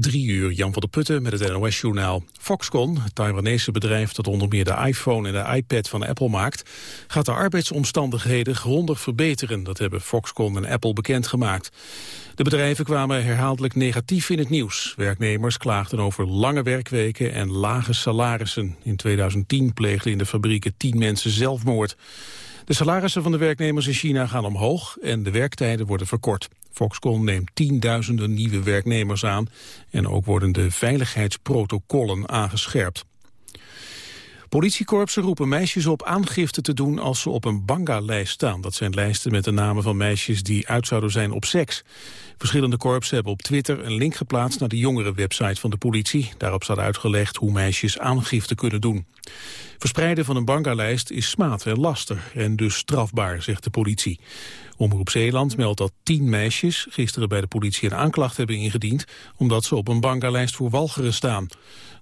Drie uur, Jan van der Putten met het NOS-journaal. Foxconn, het Taiwanese bedrijf dat onder meer de iPhone en de iPad van Apple maakt... gaat de arbeidsomstandigheden grondig verbeteren. Dat hebben Foxconn en Apple bekendgemaakt. De bedrijven kwamen herhaaldelijk negatief in het nieuws. Werknemers klaagden over lange werkweken en lage salarissen. In 2010 pleegden in de fabrieken tien mensen zelfmoord. De salarissen van de werknemers in China gaan omhoog en de werktijden worden verkort. Foxconn neemt tienduizenden nieuwe werknemers aan en ook worden de veiligheidsprotocollen aangescherpt. Politiekorpsen roepen meisjes op aangifte te doen als ze op een banga-lijst staan. Dat zijn lijsten met de namen van meisjes die uit zouden zijn op seks. Verschillende korpsen hebben op Twitter een link geplaatst naar de jongere website van de politie. Daarop staat uitgelegd hoe meisjes aangifte kunnen doen. Verspreiden van een banga-lijst is smaad en laster en dus strafbaar, zegt de politie. Omroep Zeeland meldt dat tien meisjes gisteren bij de politie een aanklacht hebben ingediend... omdat ze op een banga-lijst voor walgeren staan.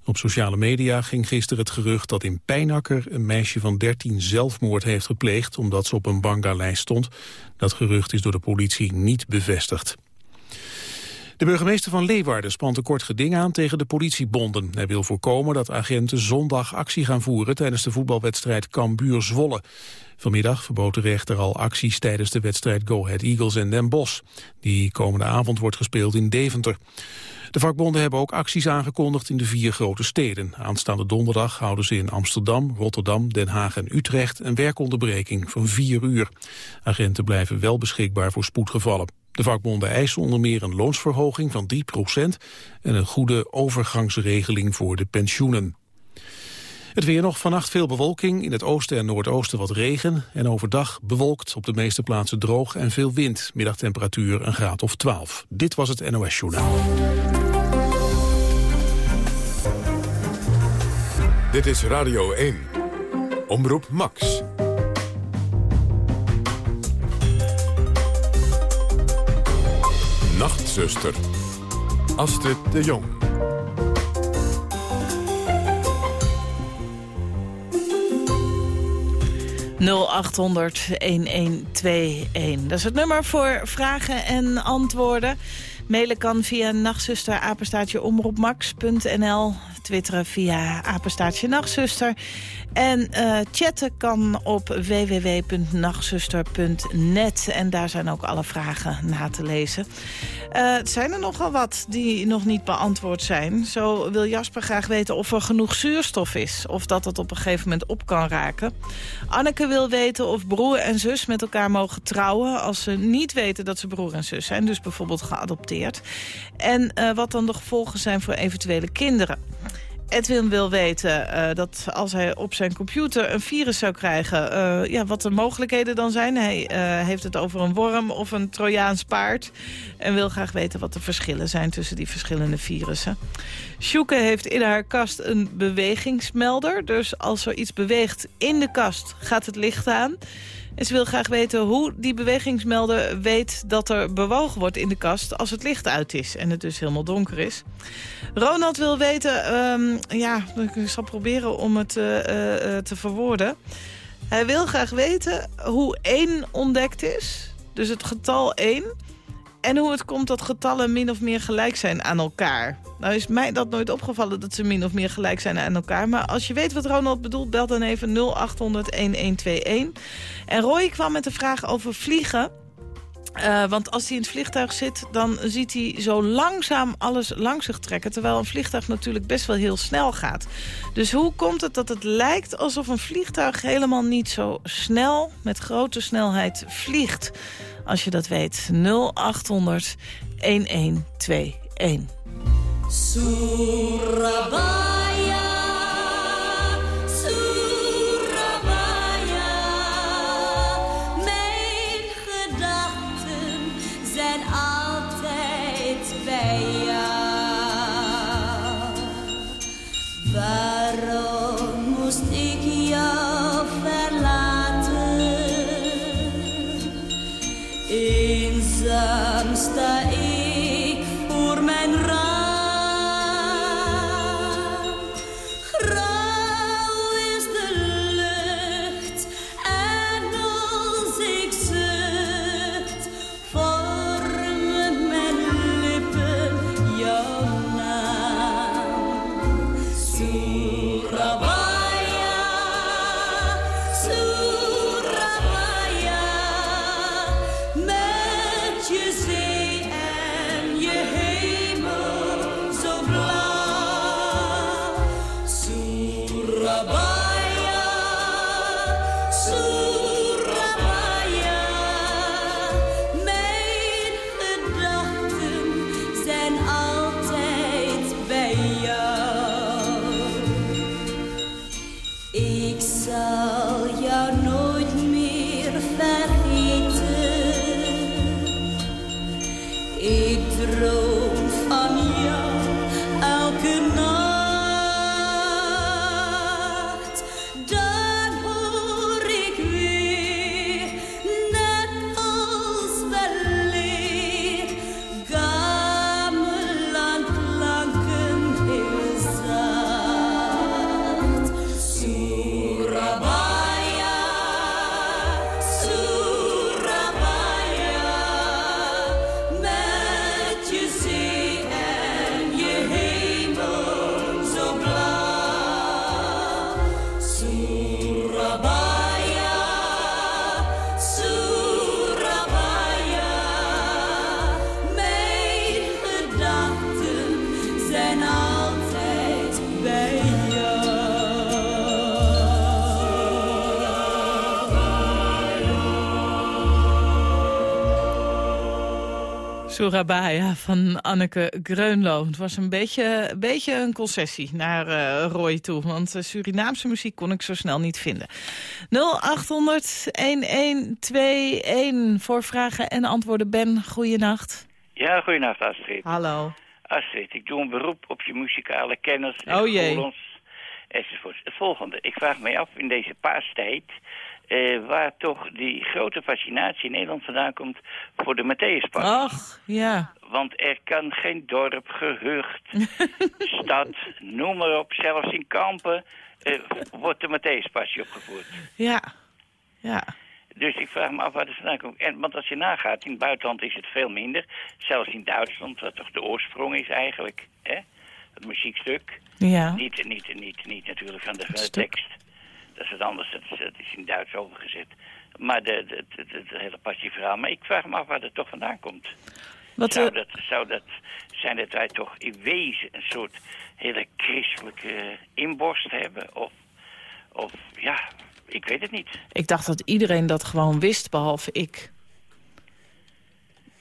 Op sociale media ging gisteren het gerucht dat in Pijnakker een meisje van 13 zelfmoord heeft gepleegd omdat ze op een banga-lijst stond. Dat gerucht is door de politie niet bevestigd. De burgemeester van Leeuwarden spant een kort geding aan tegen de politiebonden. Hij wil voorkomen dat agenten zondag actie gaan voeren tijdens de voetbalwedstrijd Cambuur-Zwolle. Vanmiddag verbood de rechter al acties tijdens de wedstrijd Go Ahead Eagles en Den Bosch. Die komende avond wordt gespeeld in Deventer. De vakbonden hebben ook acties aangekondigd in de vier grote steden. Aanstaande donderdag houden ze in Amsterdam, Rotterdam, Den Haag en Utrecht een werkonderbreking van vier uur. Agenten blijven wel beschikbaar voor spoedgevallen. De vakbonden eisen onder meer een loonsverhoging van 3% en een goede overgangsregeling voor de pensioenen. Het weer nog vannacht veel bewolking, in het oosten en noordoosten wat regen... en overdag bewolkt, op de meeste plaatsen droog en veel wind. Middagtemperatuur een graad of 12. Dit was het NOS Journaal. Dit is Radio 1. Omroep Max. Nachtzuster. Astrid de Jong. 0800-1121. Dat is het nummer voor vragen en antwoorden. Mailen kan via nachtzuster, omroepmax.nl. Twitteren via apenstaartje nachtzuster. En uh, chatten kan op www.nachtzuster.net. En daar zijn ook alle vragen na te lezen. Het zijn er nogal wat die nog niet beantwoord zijn. Zo wil Jasper graag weten of er genoeg zuurstof is. Of dat het op een gegeven moment op kan raken. Anneke wil weten of broer en zus met elkaar mogen trouwen... als ze niet weten dat ze broer en zus zijn. Dus bijvoorbeeld geadopteerd. En uh, wat dan de gevolgen zijn voor eventuele kinderen. Edwin wil weten uh, dat als hij op zijn computer een virus zou krijgen... Uh, ja, wat de mogelijkheden dan zijn. Hij uh, heeft het over een worm of een Trojaans paard. En wil graag weten wat de verschillen zijn tussen die verschillende virussen. Sjoeke heeft in haar kast een bewegingsmelder. Dus als er iets beweegt in de kast, gaat het licht aan... En ze wil graag weten hoe die bewegingsmelder weet dat er bewogen wordt in de kast als het licht uit is en het dus helemaal donker is. Ronald wil weten, um, ja, ik zal proberen om het uh, uh, te verwoorden. Hij wil graag weten hoe 1 ontdekt is, dus het getal 1... En hoe het komt dat getallen min of meer gelijk zijn aan elkaar. Nou is mij dat nooit opgevallen dat ze min of meer gelijk zijn aan elkaar. Maar als je weet wat Ronald bedoelt, bel dan even 0800-1121. En Roy kwam met de vraag over vliegen. Uh, want als hij in het vliegtuig zit, dan ziet hij zo langzaam alles langs zich trekken. Terwijl een vliegtuig natuurlijk best wel heel snel gaat. Dus hoe komt het dat het lijkt alsof een vliegtuig helemaal niet zo snel, met grote snelheid, vliegt? Als je dat weet, 0800 1121. Surabaya. Surabaya van Anneke Greunlo. Het was een beetje, een, beetje een concessie naar uh, Roy toe. Want Surinaamse muziek kon ik zo snel niet vinden. 0800-1121 voor vragen en antwoorden. Ben, goeienacht. Ja, goeienacht Astrid. Hallo. Astrid, ik doe een beroep op je muzikale kennis. Oh jee. Enzovoort. Het volgende. Ik vraag mij af in deze paastijd... Uh, waar toch die grote fascinatie in Nederland vandaan komt voor de Matthäuspas. Ach, ja. Want er kan geen dorp, gehucht, stad, noem maar op, zelfs in kampen uh, wordt de Matthäuspassie opgevoerd. Ja, ja. Dus ik vraag me af waar het vandaan komt. En, want als je nagaat, in het buitenland is het veel minder. Zelfs in Duitsland, wat toch de oorsprong is eigenlijk. Hè? Het muziekstuk. Ja. Niet, niet, niet, niet natuurlijk van de, van de tekst. Dat is wat anders, dat is, dat is in Duits overgezet. Maar de hele passieverhaal. Maar ik vraag me af waar het toch vandaan komt. Wat, zou, uh, dat, zou dat zijn dat wij toch in wezen een soort hele christelijke inborst hebben? Of, of ja, ik weet het niet. Ik dacht dat iedereen dat gewoon wist, behalve ik.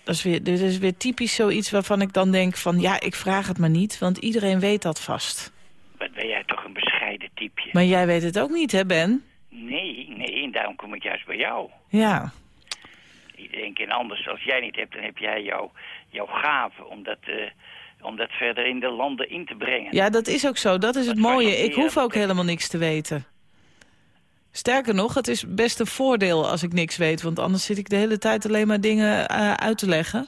Dat is weer, dit is weer typisch zoiets waarvan ik dan denk van... ja, ik vraag het maar niet, want iedereen weet dat vast. Wat ben jij toch een bescheiden typeje. Maar jij weet het ook niet, hè, Ben? Nee, nee, en daarom kom ik juist bij jou. Ja. Iedereen keer anders. Als jij niet hebt, dan heb jij jouw, jouw gave om dat, uh, om dat verder in de landen in te brengen. Ja, dat is ook zo. Dat is het mooie. Ik hoef ook helemaal niks te weten. Sterker nog, het is best een voordeel als ik niks weet. Want anders zit ik de hele tijd alleen maar dingen uh, uit te leggen.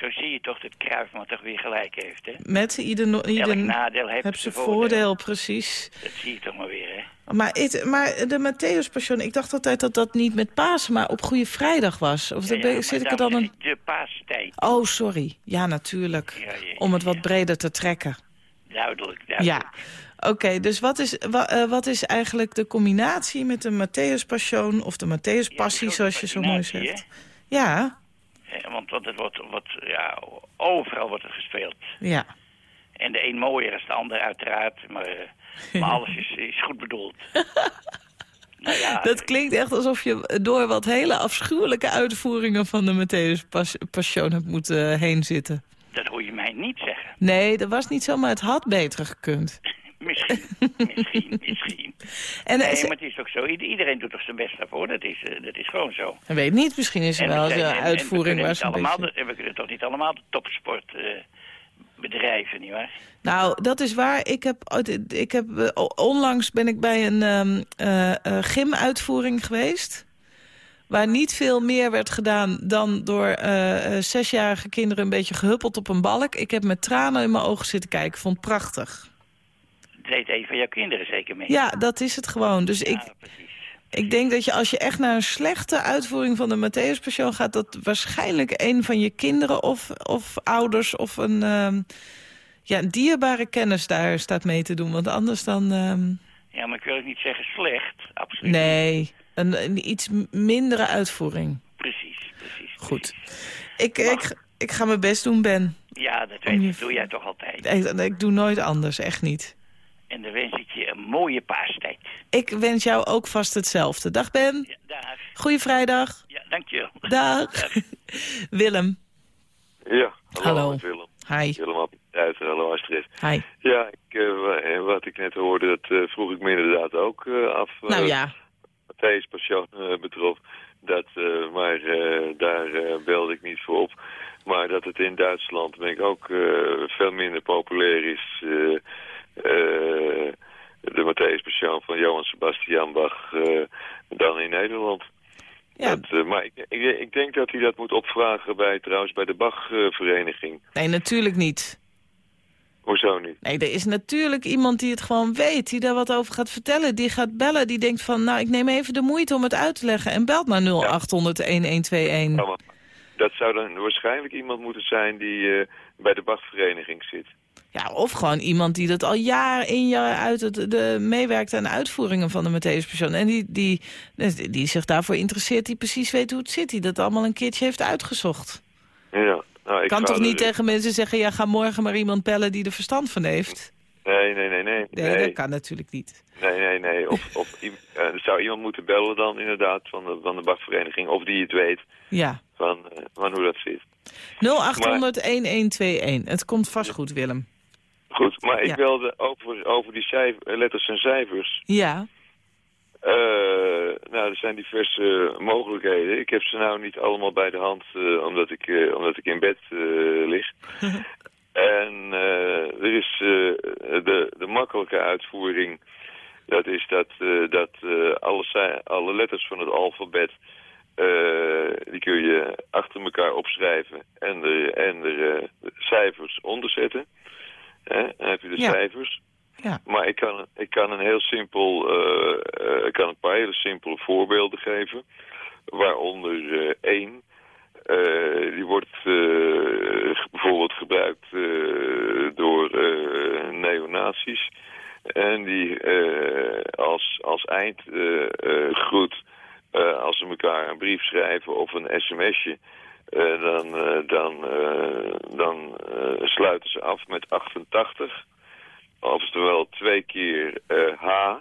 Zo zie je toch dat Kruif maar toch weer gelijk heeft, hè? Met ieder, ieder Elk nadeel heeft heb zijn voordeel, voordeel, precies. Dat zie je toch maar weer, hè? Maar, maar de Matthäus Passion, ik dacht altijd dat dat niet met Pasen, maar op Goede Vrijdag was. Of ja, ja, zit ik er dan een... De paastijd. Oh, sorry. Ja, natuurlijk. Ja, Om het wat breder te trekken. Duidelijk, duidelijk. Ja. Oké, okay, dus wat is, wa, uh, wat is eigenlijk de combinatie met de Matthäus Passion of de Matthäus Passie, zoals je zo mooi zegt? Ja want, want het wordt, wordt, ja, overal wordt het gespeeld. Ja. En de een mooier is de ander uiteraard, maar, uh, maar alles is, is goed bedoeld. nou ja, dat klinkt echt alsof je door wat hele afschuwelijke uitvoeringen van de Matthäus Pas Passion hebt moeten heen zitten. Dat hoor je mij niet zeggen. Nee, dat was niet zo, maar het had beter gekund. Misschien, misschien, misschien. En, nee, maar het is ook zo. Iedereen doet toch zijn best daarvoor. Dat is, uh, dat is gewoon zo. Ik weet niet, misschien is er wel een uitvoering waar ze een beetje... de, We kunnen toch niet allemaal de topsport uh, bedrijven, nietwaar? Nou, dat is waar. Ik heb, ik heb, uh, onlangs ben ik bij een um, gymuitvoering geweest waar niet veel meer werd gedaan dan door uh, zesjarige kinderen een beetje gehuppeld op een balk. Ik heb met tranen in mijn ogen zitten kijken. vond het prachtig. Deed een van jouw kinderen zeker mee? Ja, dat is het gewoon. Dus ja, ik, precies, ik denk dat je als je echt naar een slechte uitvoering van de Matthäus Passion gaat... dat waarschijnlijk een van je kinderen of, of ouders of een, uh, ja, een dierbare kennis daar staat mee te doen. Want anders dan... Uh... Ja, maar ik wil ook niet zeggen slecht. Absoluut Nee, een, een iets mindere uitvoering. Precies, precies. Goed. Ik, ik, ik ga mijn best doen, Ben. Ja, dat weet ik. doe jij toch altijd. Ik, ik doe nooit anders, echt niet. En dan wens ik je een mooie paastijd. Ik wens jou ook vast hetzelfde. Dag Ben. Ja, dag. Goeie vrijdag. Ja, dankjewel. Dag. dag. Willem. Ja, hallo, hallo. Willem. Hi. Willem uit, hallo Astrid. Hi. Ja, ik, uh, wat ik net hoorde, dat uh, vroeg ik me inderdaad ook uh, af. nou ja. Matthäus Passion betrof. Dat, maar daar belde ik niet voor op. Maar dat het in Duitsland ben ik ook veel minder populair is de Matthäus Passion van Johann Sebastian Bach uh, dan in Nederland. Ja. Dat, uh, maar ik, ik, ik, denk dat hij dat moet opvragen bij, trouwens bij de Bach-vereniging. nee, natuurlijk niet. Hoezo niet? Nee, er is natuurlijk iemand die het gewoon weet, die daar wat over gaat vertellen. Die gaat bellen, die denkt van, nou, ik neem even de moeite om het uit te leggen. En belt naar 0800-1121. Ja, dat zou dan waarschijnlijk iemand moeten zijn die bij de Bach-vereniging zit. Ja, of gewoon iemand die dat al jaar in jaar uit het, de, meewerkt aan de uitvoeringen van de Matthäus Passion. En die, die, die, die zich daarvoor interesseert, die precies weet hoe het zit. Die dat allemaal een keertje heeft uitgezocht. Ja. Nou, ik kan toch niet tegen mensen zeggen, ja, ga morgen maar iemand bellen die er verstand van heeft? Nee, nee, nee, nee. Nee, dat kan natuurlijk niet. Nee, nee, nee. Of, of eh, zou iemand moeten bellen dan inderdaad van de, van de bakvereniging. Of die het weet Ja. van, eh, van hoe dat zit. 0800-1121. Het komt vast goed, Willem. Goed, maar ik Ja. wilde over, over die cijfer, letters en cijfers. Ja. Eh, nou, er zijn diverse mogelijkheden. Ik heb ze nou niet allemaal bij de hand, eh, omdat, ik, eh, omdat ik in bed eh, lig. en eh, er is eh, de, de makkelijke uitvoering. Dat is dat, eh, dat alle, alle letters van het alfabet... die kun je achter elkaar opschrijven en er, en eh, cijfers onder zetten. Hè? Dan heb je de Ja. cijfers. Ja. Maar ik kan, ik kan een heel simpel, ik kan een paar hele simpele voorbeelden geven. Waaronder één, eh, die wordt eh, bijvoorbeeld gebruikt eh, door neonazies. En die als, als eindgroet, als ze elkaar een brief schrijven of een sms'je... dan dan, dan sluiten ze af met 88. Oftewel twee keer H.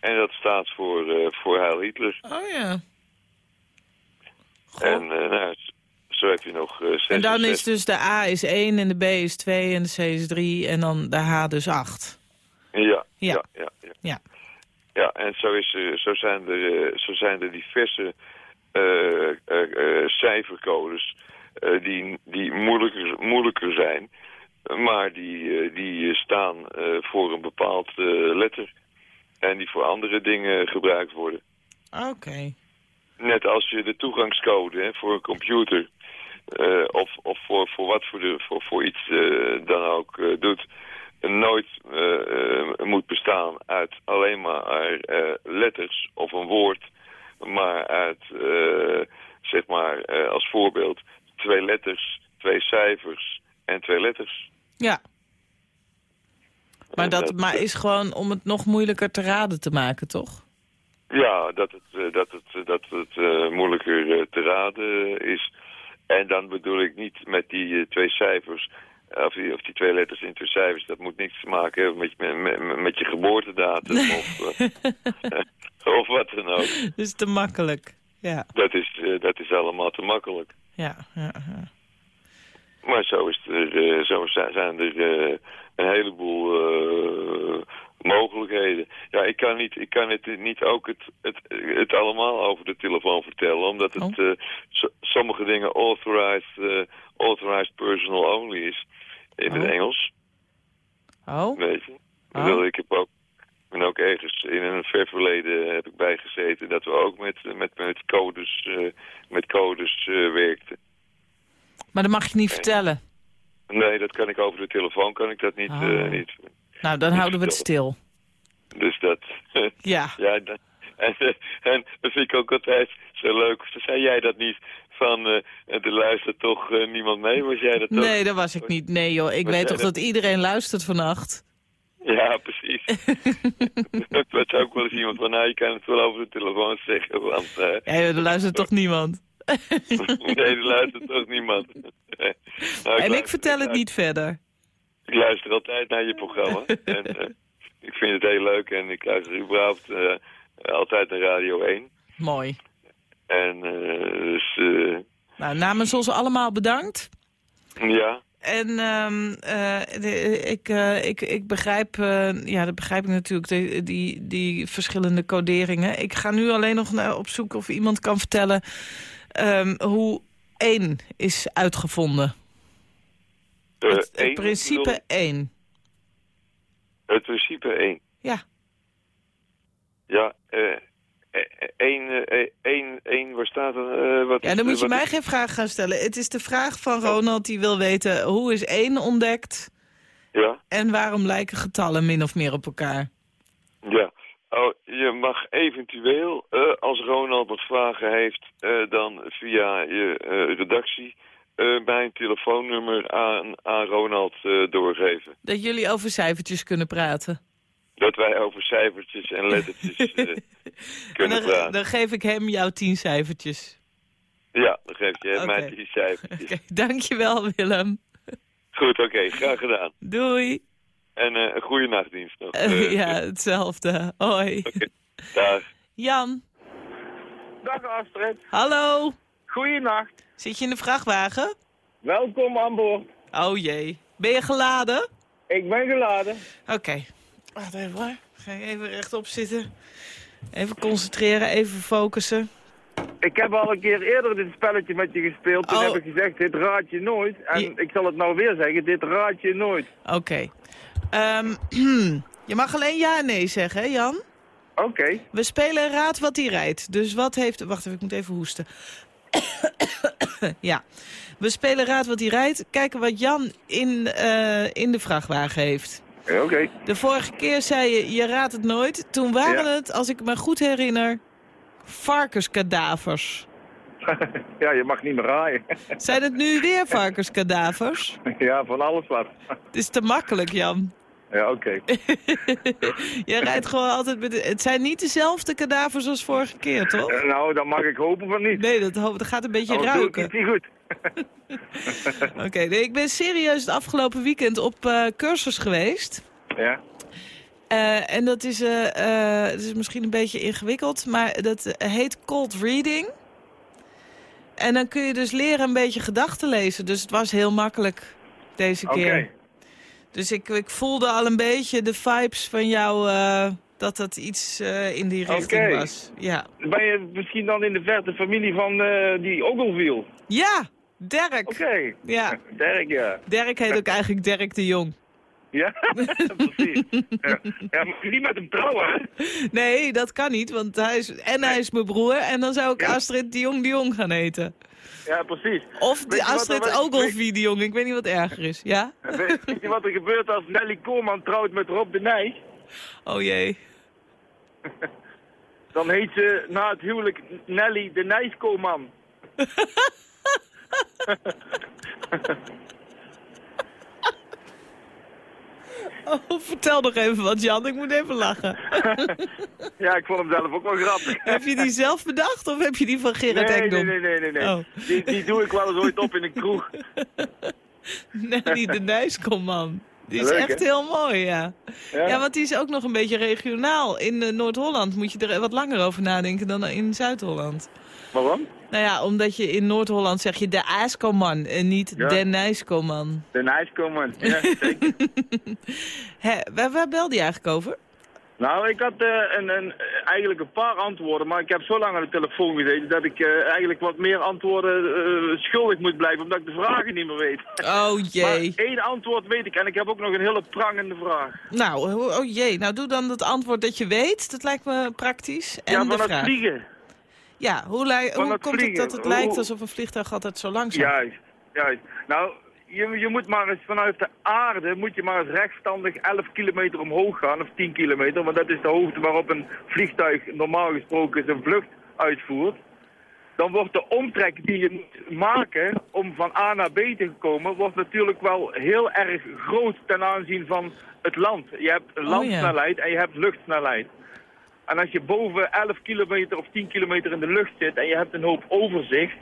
En dat staat voor, voor Heil Hitler. Oh ja. En eh, nou, zo heb je nog eh En dan is 66. dus de A is 1 en de B is 2 en de C is 3 en dan de H dus 8. Ja, Ja. ja, ja. ja. Ja. Ja, en zo, is, er- zo, zijn, er, eh, zo zijn er diverse eh, eh, eh, cijfercodes eh, die, die moeilijker, moeilijker zijn. Maar die, eh, die staan eh, voor een bepaald eh, letter. En die voor andere dingen gebruikt worden. Oké. Net als je de toegangscode hè, voor een computer... eh, of, of voor, voor wat voor, de, voor, voor iets eh, dan ook eh, doet... nooit moet bestaan uit alleen maar letters of een woord... maar uit, zeg maar, als voorbeeld... twee letters, twee cijfers en twee letters. Ja. Maar dat maar is gewoon om het nog moeilijker te raden te maken, toch? Ja, dat het, eh, dat het, eh, dat het eh, moeilijker te raden is. En dan bedoel ik niet met die twee cijfers, of die, of die twee letters in twee cijfers. Dat moet niks te maken hebben met, je- met, met, je geboortedatum of, of wat dan ook. Dus te makkelijk. Ja, Dat is, dat is allemaal te makkelijk. ja, ja. ja. Maar zo, is er, zo zi- zijn er een heleboel mogelijkheden. Ja, ik kan, niet, ik kan het niet ook het, het, het allemaal over de telefoon vertellen. Omdat het Oh. eh, so- sommige dingen authorized, eh, authorized personal only is. In het Oh. Engels, Oh, weet je. Oh. Ik heb ook, ben ook ergens in een ver verleden heb ik bijgezeten dat we ook met, met, met codes, eh, met codes werkten. maar dat mag je niet vertellen. Nee, dat kan ik over de telefoon, kan ik dat niet. Oh. niet. Nou, dan houden we het stil. Dus dat... Ja. ja, dat, en, en dat vind ik ook altijd zo leuk. Zei jij dat niet? Van, eh er luistert toch eh, niemand mee? Was jij dat toch? Nee, dat was ik niet. Nee joh, ik Was weet toch dat iedereen luistert vannacht? Ja, precies. dat was ook wel eens iemand van, nou, je kan het wel over de telefoon zeggen, want... eh, Ja, er luistert toch niemand? nee, er luistert toch niemand. Nou, En ik vertel het niet verder. Ik luister altijd naar je programma. en eh, ik vind het heel leuk en ik luister überhaupt eh, altijd naar Radio 1. Mooi. En eh, dus, eh, Nou, namens ons allemaal bedankt. ja, En ehm, eh, de- ik, eh, ik, ik begrijp, eh, ja, dat begrijp ik natuurlijk, de- die, die verschillende coderingen. Ik ga nu alleen nog naar, op zoek of iemand kan vertellen ehm, hoe één is uitgevonden. Eh, het, principe bedoel- één. het principe 1. Ja. Ja, eh, eh, één, eh, één, één, waar staat er? eh, wat Ja, dan moet je mij geen vraag gaan stellen. Het is de vraag van Ronald die wil weten hoe is één ontdekt Ja, en waarom lijken getallen min of meer op elkaar. ja. Oh, je mag eventueel, eh, als Ronald wat vragen heeft, eh, dan via je eh, redactie eh, mijn telefoonnummer aan, aan Ronald eh, doorgeven. Dat jullie over cijfertjes kunnen praten. Dat wij over cijfertjes en lettertjes eh, En kunnen dan, praten. dan geef ik hem jouw tien cijfertjes. Ja, dan geef je Oké. mij die cijfertjes. Oké, dankjewel Willem. Goed, oké, graag gedaan. Doei. En eh, een goede nachtdienst nog. Ja, hetzelfde. Hoi. Dag. Jan, Dag Astrid. hallo. Goeienacht. Zit je in de vrachtwagen? Welkom aan boord. Oh jee. Ben je geladen? Ik ben geladen. Oké. Wacht even hoor. Ga je even rechtop zitten. Even concentreren, even focussen. Ik heb al een keer eerder dit spelletje met je gespeeld. Toen Oh. heb ik gezegd, dit raad je nooit. En Je- ik zal het nou weer zeggen, dit raad je nooit. Oké. Ehm, je mag alleen ja en nee zeggen, hè Jan? Oké. We spelen Raad wat hij rijdt. Dus wat heeft... Wacht even, ik moet even hoesten. ja. We spelen Raad wat hij rijdt. Kijken wat Jan in, eh, in de vrachtwagen heeft. Ja, Oké. De vorige keer zei je, je raadt het nooit. Toen waren Ja. het, als ik me goed herinner, varkenskadavers. ja, je mag niet meer raaien. Zijn het nu weer varkenskadavers? ja, van alles wat. Het is te makkelijk, Jan. Ja, oké. Jij rijdt gewoon altijd met... de- Het zijn niet dezelfde kadavers als vorige keer, toch? Eh, nou, dan mag ik hopen van niet. Nee, dat, dat gaat een beetje ik ruiken. iets niet goed. Oké, nee, ik ben serieus het afgelopen weekend op eh, cursus geweest. Ja. Eh, en dat is, het is misschien een beetje ingewikkeld, maar dat heet cold reading. En dan kun je dus leren een beetje gedachten lezen. Dus het was heel makkelijk deze Oké. keer. Dus ik, ik voelde al een beetje de vibes van jou eh, dat dat iets eh, in die richting was. Ja. Ben je misschien dan in de verte familie van eh, die Ogilvie? ja, Dirk. Oké. Ja, Dirk, ja. Dirk heet ook eigenlijk Dirk de Jong. Ja, precies. Ja. ja, maar niet met hem trouwen? Nee, dat kan niet, want hij is, en hij is mijn broer. En dan zou ik Ja. Astrid de Jong de Jong gaan heten. Ja, precies. Of de Astrid Ogilvie. Ik weet niet wat erger is. Ja? Weet je wat er gebeurt als Nelly Koorman trouwt met Rob de Nijs? Oh jee. Dan heet ze na het huwelijk Nelly de Nijskoorman. Oh, vertel nog even wat, Jan. Ik moet even lachen. Ja, ik vond hem zelf ook wel grappig. heb je die zelf bedacht of heb je die van Gerard Nee, nee, Ekdom? nee, nee, nee. nee. Oh. Die, die doe ik wel eens ooit op in een kroeg. Nelly de Nijskomman. Die is Leuk, echt heel mooi, ja. Ja, Ja, want die is ook nog een beetje regionaal. In eh, Noord-Holland moet je er wat langer over nadenken dan in Zuid-Holland. Waarom? Nou ja, omdat je in Noord-Holland zeg je de Aaskoman en niet Ja. de Nijskoman. De Nijskoorman. Ja, zeker. Waar, waar belde je eigenlijk over? Nou, ik had eh, een, een, eigenlijk een paar antwoorden, maar ik heb zo lang aan de telefoon gezeten dat ik eh, eigenlijk wat meer antwoorden eh, schuldig moet blijven, omdat ik de vragen niet meer weet. Oh Maar jee. één antwoord weet ik en ik heb ook nog een hele prangende vraag. Nou, oh jee. Nou, doe dan het antwoord dat je weet. Dat lijkt me praktisch. En ja, de van het vraag. vliegen. Ja, hoe, hoe komt het dat het Hoe- lijkt alsof een vliegtuig altijd zo langzaam... Juist, juist. Nou, je, je moet maar eens vanuit de aarde, moet je maar eens rechtstandig 11 kilometer omhoog gaan, of 10 kilometer, want dat is de hoogte waarop een vliegtuig normaal gesproken zijn vlucht uitvoert. Dan wordt de omtrek die je moet maken om van A naar B te komen, wordt natuurlijk wel heel erg groot ten aanzien van het land. Je hebt ja. landsnelheid en je hebt luchtsnelheid. En als je boven 11 kilometer of 10 kilometer in de lucht zit en je hebt een hoop overzicht,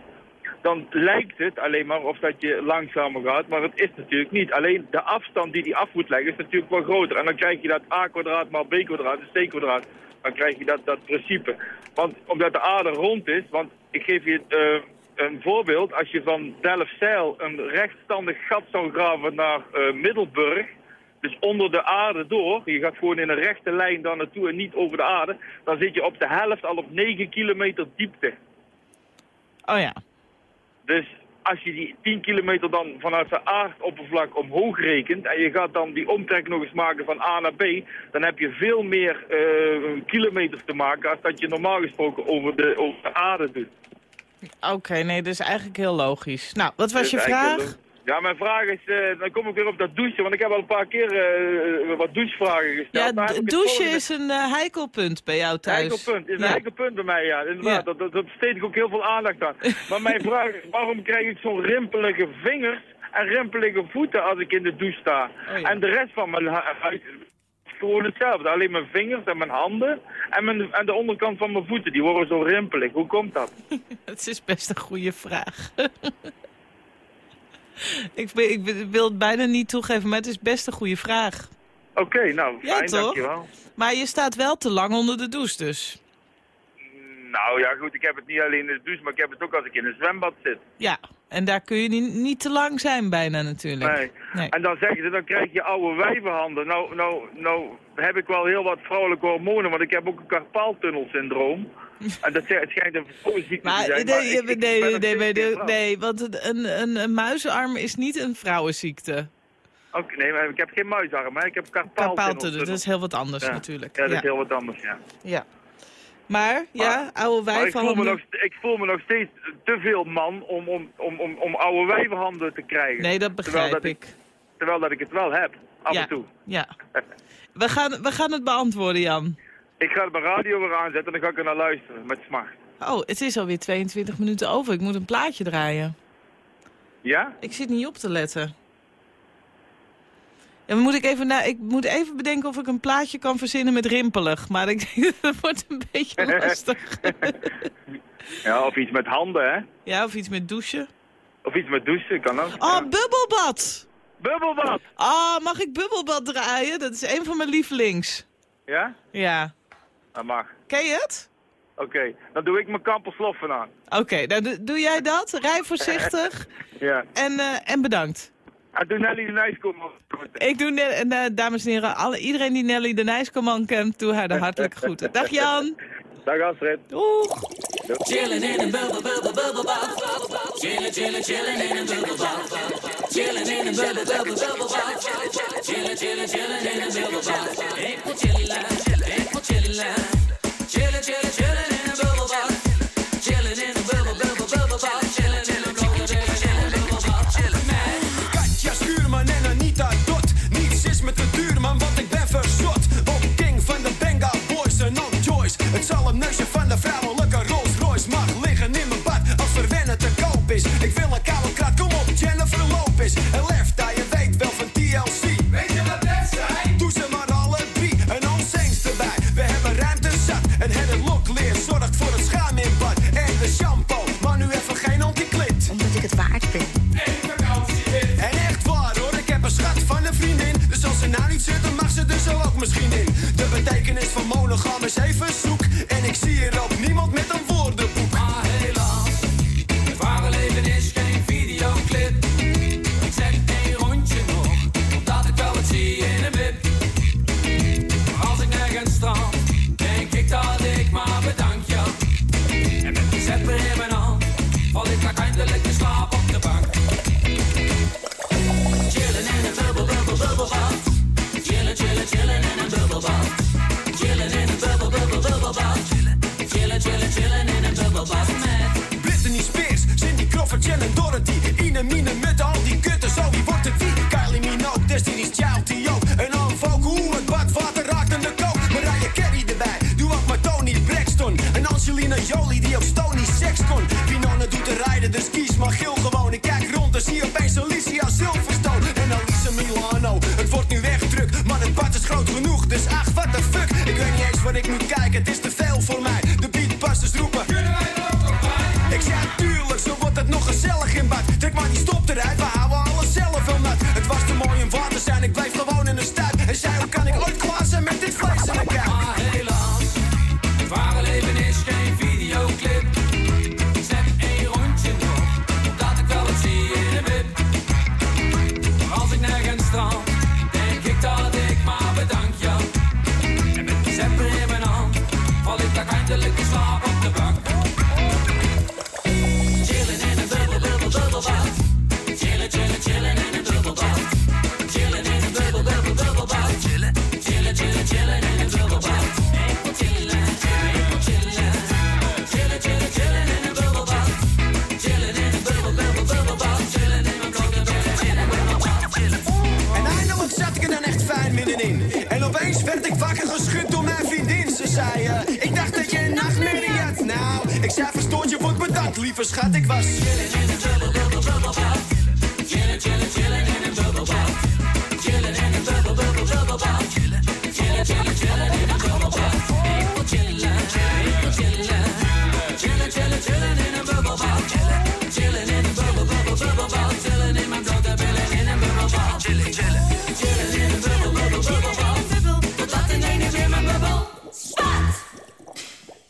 dan lijkt het alleen maar of dat je langzamer gaat, maar het is natuurlijk niet. Alleen de afstand die die af moet leggen is natuurlijk wel groter. En dan krijg je dat a kwadraat maal b kwadraat is c kwadraat. Dan krijg je dat, dat principe. Want omdat de aarde rond is, want ik geef je eh, een voorbeeld. Als je van Delfzijl een rechtstandig gat zou graven naar eh, Middelburg, dus onder de aarde door, je gaat gewoon in een rechte lijn daar naartoe en niet over de aarde, dan zit je op de helft al op 9 kilometer diepte. Oh ja. Dus als je die 10 kilometer dan vanuit de aardoppervlak omhoog rekent en je gaat dan die omtrek nog eens maken van A naar B, dan heb je veel meer eh, kilometers te maken als dat je normaal gesproken over de, over de aarde doet. Oké, nee, dat is eigenlijk heel logisch. Nou, wat was je vraag? Ja, mijn vraag is, eh, dan kom ik weer op dat douchen, want ik heb al een paar keer eh, wat douchevragen gesteld. Ja, douchen volgende- is een eh, heikelpunt bij jou thuis. Heikelpunt, is een Ja. heikelpunt bij mij, ja. Inderdaad, Ja. Dat, dat, dat besteed ik ook heel veel aandacht aan. Maar mijn vraag is, waarom krijg ik zo'n rimpelige vingers en rimpelige voeten als ik in de douche sta? Oh ja. En de rest van mijn hu- huid is gewoon hetzelfde. Alleen mijn vingers en mijn handen en, mijn, en de onderkant van mijn voeten, die worden zo rimpelig. Hoe komt dat? Het is best een goede vraag. ik, wil- ik wil het bijna niet toegeven, maar het is best een goede vraag. Oké, nou, Ja, fijn, toch? dankjewel. Maar je staat wel te lang onder de douche dus. Nou ja, goed, ik heb het niet alleen in de douche, maar ik heb het ook als ik in een zwembad zit. Ja, en daar kun je niet, niet te lang zijn bijna natuurlijk. Nee. Nee. En dan zeggen ze, dan krijg je oude wijvenhanden. Nou, nou, nou heb ik wel heel wat vrouwelijke hormonen, want ik heb ook een carpaaltunnelsyndroom. En dat zegt- het schijnt een vrouwenziekte Maar te zijn. nee, ik nee, nee, nee, nee, want een, een, een muizenarm is niet een vrouwenziekte. Oké, nee, maar ik heb geen muisarm, hè. ik heb carpaaltunnel. dat is heel wat anders Ja. natuurlijk. Ja, dat is ja. heel wat anders, ja. ja. Maar, ja, oude Maar ik voel, me wijvenhanden... nog, ik voel me nog steeds te veel man om, om, om, om, om oude wijvenhanden te krijgen. Nee, dat Terwijl begrijp dat ik. Terwijl dat ik het wel heb, af ja. en toe. Ja. We gaan, we gaan het beantwoorden, Jan. Ik ga mijn radio weer aanzetten en dan ga ik er naar luisteren, met smart. Oh, het is alweer 22 minuten over. Ik moet een plaatje draaien. Ja? Ik zit niet op te letten. Ja, maar moet ik, even na, ik moet even bedenken of ik een plaatje kan verzinnen met rimpelig. Maar ik denk dat wordt een beetje lastig. Ja, of iets met handen, hè? ja, of iets met douchen. Of iets met douchen, kan ook. Oh, bubbelbad! Bubbelbad! Ah, mag ik bubbelbad draaien? Dat is een van mijn lievelings. Ja? Ja. Dat mag. Ken je het? Oké, dan doe ik mijn kampersloffen aan. Oké, nou doe- doe jij dat. Rij voorzichtig. Ja. En, eh, en bedankt. En doe Nelly de Nijskom Ik doe, en, eh, dames en heren, alle, iedereen die Nelly de Nijscoman kent, doe haar de hartelijke groeten. Dag Jan. Dag Astrid. Doeg. Chillin' in een bubbel, bubbel, bubbelbad. Chillin', chillin', chillin' in een bubbelbad. Chillin' in een bubbel, bubbel, bubbelbad. Chillin', chillin', chillin' in een bubbelbad. Ik wil chillen, ik wil chillen. Chillin', chillin', chillin' in een bubbelbad. Chillin' in een bubbel, bubbel, bubbelbad. Chillin' in een bubbel, bubbel, bubbelbad. Chillin' met Katja Schuurman en Anita Dot. Is met de duurman, want ik ben verzot. Op King van de Benga Boys en on Joyce. Het zal een neusje van de Royce mag liggen in mijn bad als verwennen te koop is. Ik wil een koude krat, kom op, Jennifer Lopez. En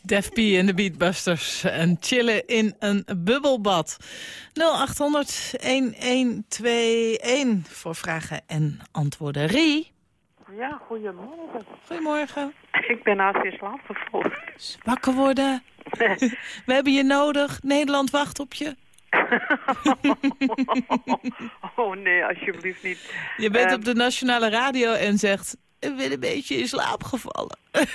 Def P en de Beatbusters. En chillen in een bubbelbad. 0800-1121 voor vragen en antwoorden. Rie, Ja, goedemorgen. goedemorgen. Ik ben in slaap gevallen. Wakker worden. We hebben je nodig. Nederland wacht op je. oh nee, alsjeblieft niet. Je bent Ehm, op de nationale radio en zegt... Ik ben een beetje in slaap gevallen.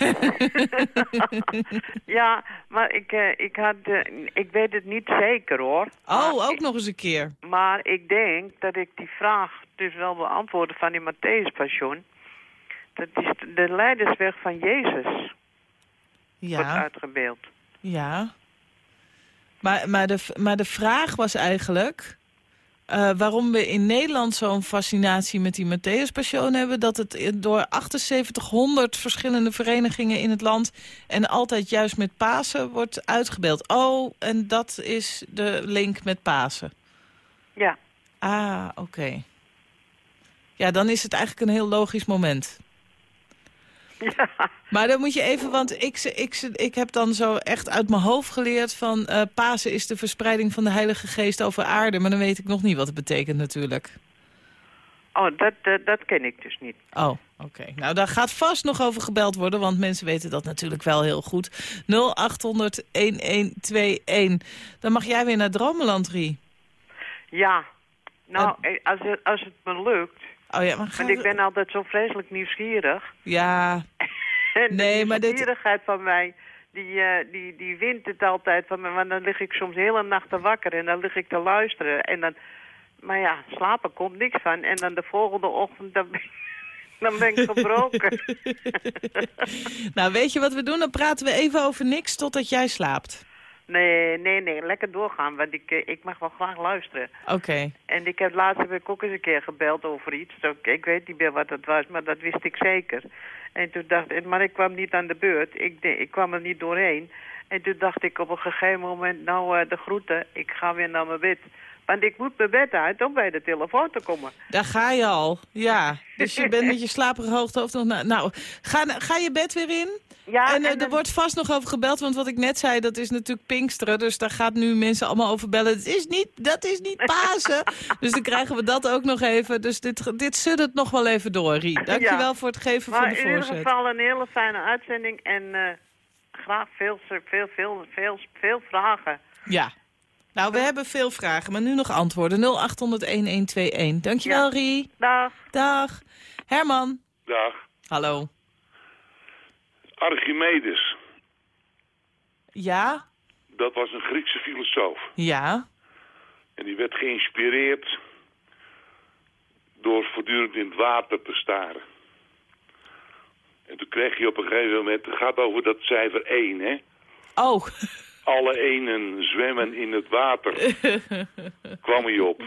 Ja, maar ik, eh, ik, had, ik weet het niet zeker hoor. Oh, Maar ook ik- nog eens een keer. Maar ik denk dat ik die vraag dus wel beantwoorden van die Matthäus Passion. Dat is de- de leidersweg van Jezus wordt Ja, uitgebeeld. ja. Maar, maar, de, maar de vraag was eigenlijk... eh, waarom we in Nederland zo'n fascinatie met die Matthäus-passion hebben... dat het door 7800 verschillende verenigingen in het land... en altijd juist met Pasen wordt uitgebeeld. Oh, en dat is de link met Pasen. Ja, Ah, oké. Ja, dan is het eigenlijk een heel logisch moment. ja. Maar dan moet je even, want ik, ik, ik heb dan zo echt uit mijn hoofd geleerd van... eh, Pasen is de verspreiding van de Heilige Geest over aarde. Maar dan weet ik nog niet wat het betekent natuurlijk. Oh, dat, dat ken ik dus niet. Oh, oké. Nou, daar gaat vast nog over gebeld worden, want mensen weten dat natuurlijk wel heel goed. 0800-1121. Dan mag jij weer naar Dromeland, Rie. Ja, nou, eh, als het, als het me lukt... Oh ja, maar ga... Want ik ben altijd zo vreselijk nieuwsgierig. Ja, En Nee, de dit- nieuwsgierigheid van mij, die, eh, die, die wint het altijd van me. Want dan lig ik soms hele nachten wakker en dan lig ik te luisteren. En dan, maar ja, slapen komt niks van. En dan de volgende ochtend, dan ben, dan ben ik gebroken. nou weet je wat we doen? Dan praten we even over niks totdat jij slaapt. Nee, nee, nee, lekker doorgaan. Want ik, eh, ik mag wel graag luisteren. Oké. En ik heb laatst heb ik ook eens een keer gebeld over iets. Ik, ik weet niet meer wat het was, maar dat wist ik zeker. En toen dacht ik, maar ik kwam niet aan de beurt. Ik, ik kwam er niet doorheen. En toen dacht ik op een gegeven moment, nou eh, de groeten, ik ga weer naar mijn bed. Want ik moet mijn bed uit om bij de telefoon te komen. Daar ga je al. Ja. Dus je bent met je slaperige hoofdhoofd nog... na- Nou, ga, ga je bed weer in? Ja, en eh, dan- er wordt vast nog over gebeld, want wat ik net zei, dat is natuurlijk Pinksteren. Dus daar gaat nu mensen allemaal over bellen. Het is niet, dat is niet Pasen. dus dan krijgen we dat ook nog even. Dus dit, dit suddert nog wel even door, Rie. Dankjewel Ja. voor het geven Maar van de in ieder voorzet. geval een hele fijne uitzending en eh, graag veel, veel, veel, veel, veel vragen. Ja. Nou, we hebben veel vragen, maar nu nog antwoorden. 0800-1121. Dankjewel, Ja. Rie. Dag. Dag. Herman. Dag. Hallo. Archimedes, Ja? dat was een Griekse filosoof. Ja? En die werd geïnspireerd door voortdurend in het water te staren. En toen kreeg je op een gegeven moment, het gaat over dat cijfer 1, hè. Oh. Alle enen zwemmen in het water, kwam hij op.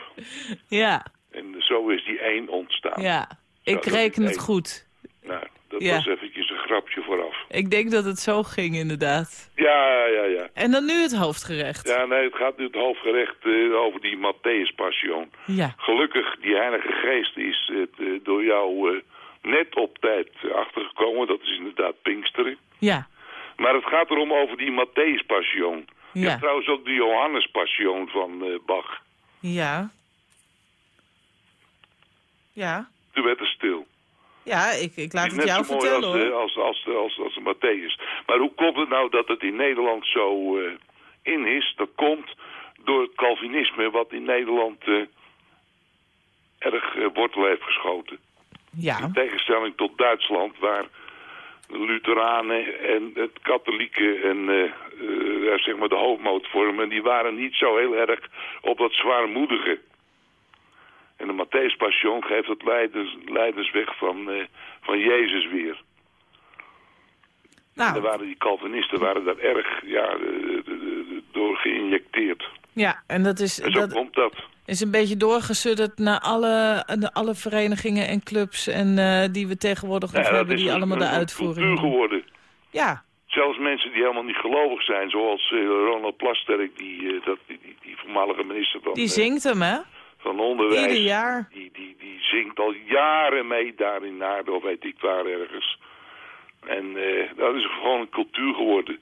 ja. En zo is die 1 ontstaan. Ja. Ik is reken het goed. Nou, dat Ja. was eventjes een grapje vooraf. Ik denk dat het zo ging, inderdaad. Ja, ja, ja. En dan nu het hoofdgerecht. Ja, nee, het gaat nu het hoofdgerecht eh, over die Matthäus-passion. Ja. Gelukkig, die Heilige Geest is eh, door jou eh, net op tijd achtergekomen. Dat is inderdaad Pinksteren. Ja. Maar het gaat erom over die Matthäus-passion. Je Ja. hebt trouwens ook de Johannes-passion van eh, Bach. Ja. Ja. Toen werd het stil. Ja, ik, ik laat het jou net zo mooi vertellen, als, hoor. als, als, als, als de Matthäus. Maar hoe komt het nou dat het in Nederland zo eh, in is? Dat komt door het Calvinisme wat in Nederland eh, erg wortel heeft geschoten. Ja. In tegenstelling tot Duitsland, waar Lutheranen en het katholieke en eh, eh, zeg maar de hoofdmoot vormen, die waren niet zo heel erg op dat zwaarmoedige. En de Matthäus Passion geeft het leiders, leidersweg van, eh, van Jezus weer. En Nou, waren die Calvinisten waren daar erg ja, door geïnjecteerd. ja. En dat is, En zo dat komt dat. Is een beetje doorgesudderd naar alle, naar alle verenigingen en clubs... En, eh, die we tegenwoordig nog Ja, hebben, die een- allemaal de uitvoering geworden. Ja. Zelfs mensen die helemaal niet gelovig zijn, zoals eh, Ronald Plasterk, die, eh, dat, die, die, die voormalige minister van, Die zingt hem, hè? van Onderwijs. Ieder jaar. Die, die, die zingt al jaren mee daar in Naarden, of weet ik waar ergens. En dat is gewoon een cultuur geworden.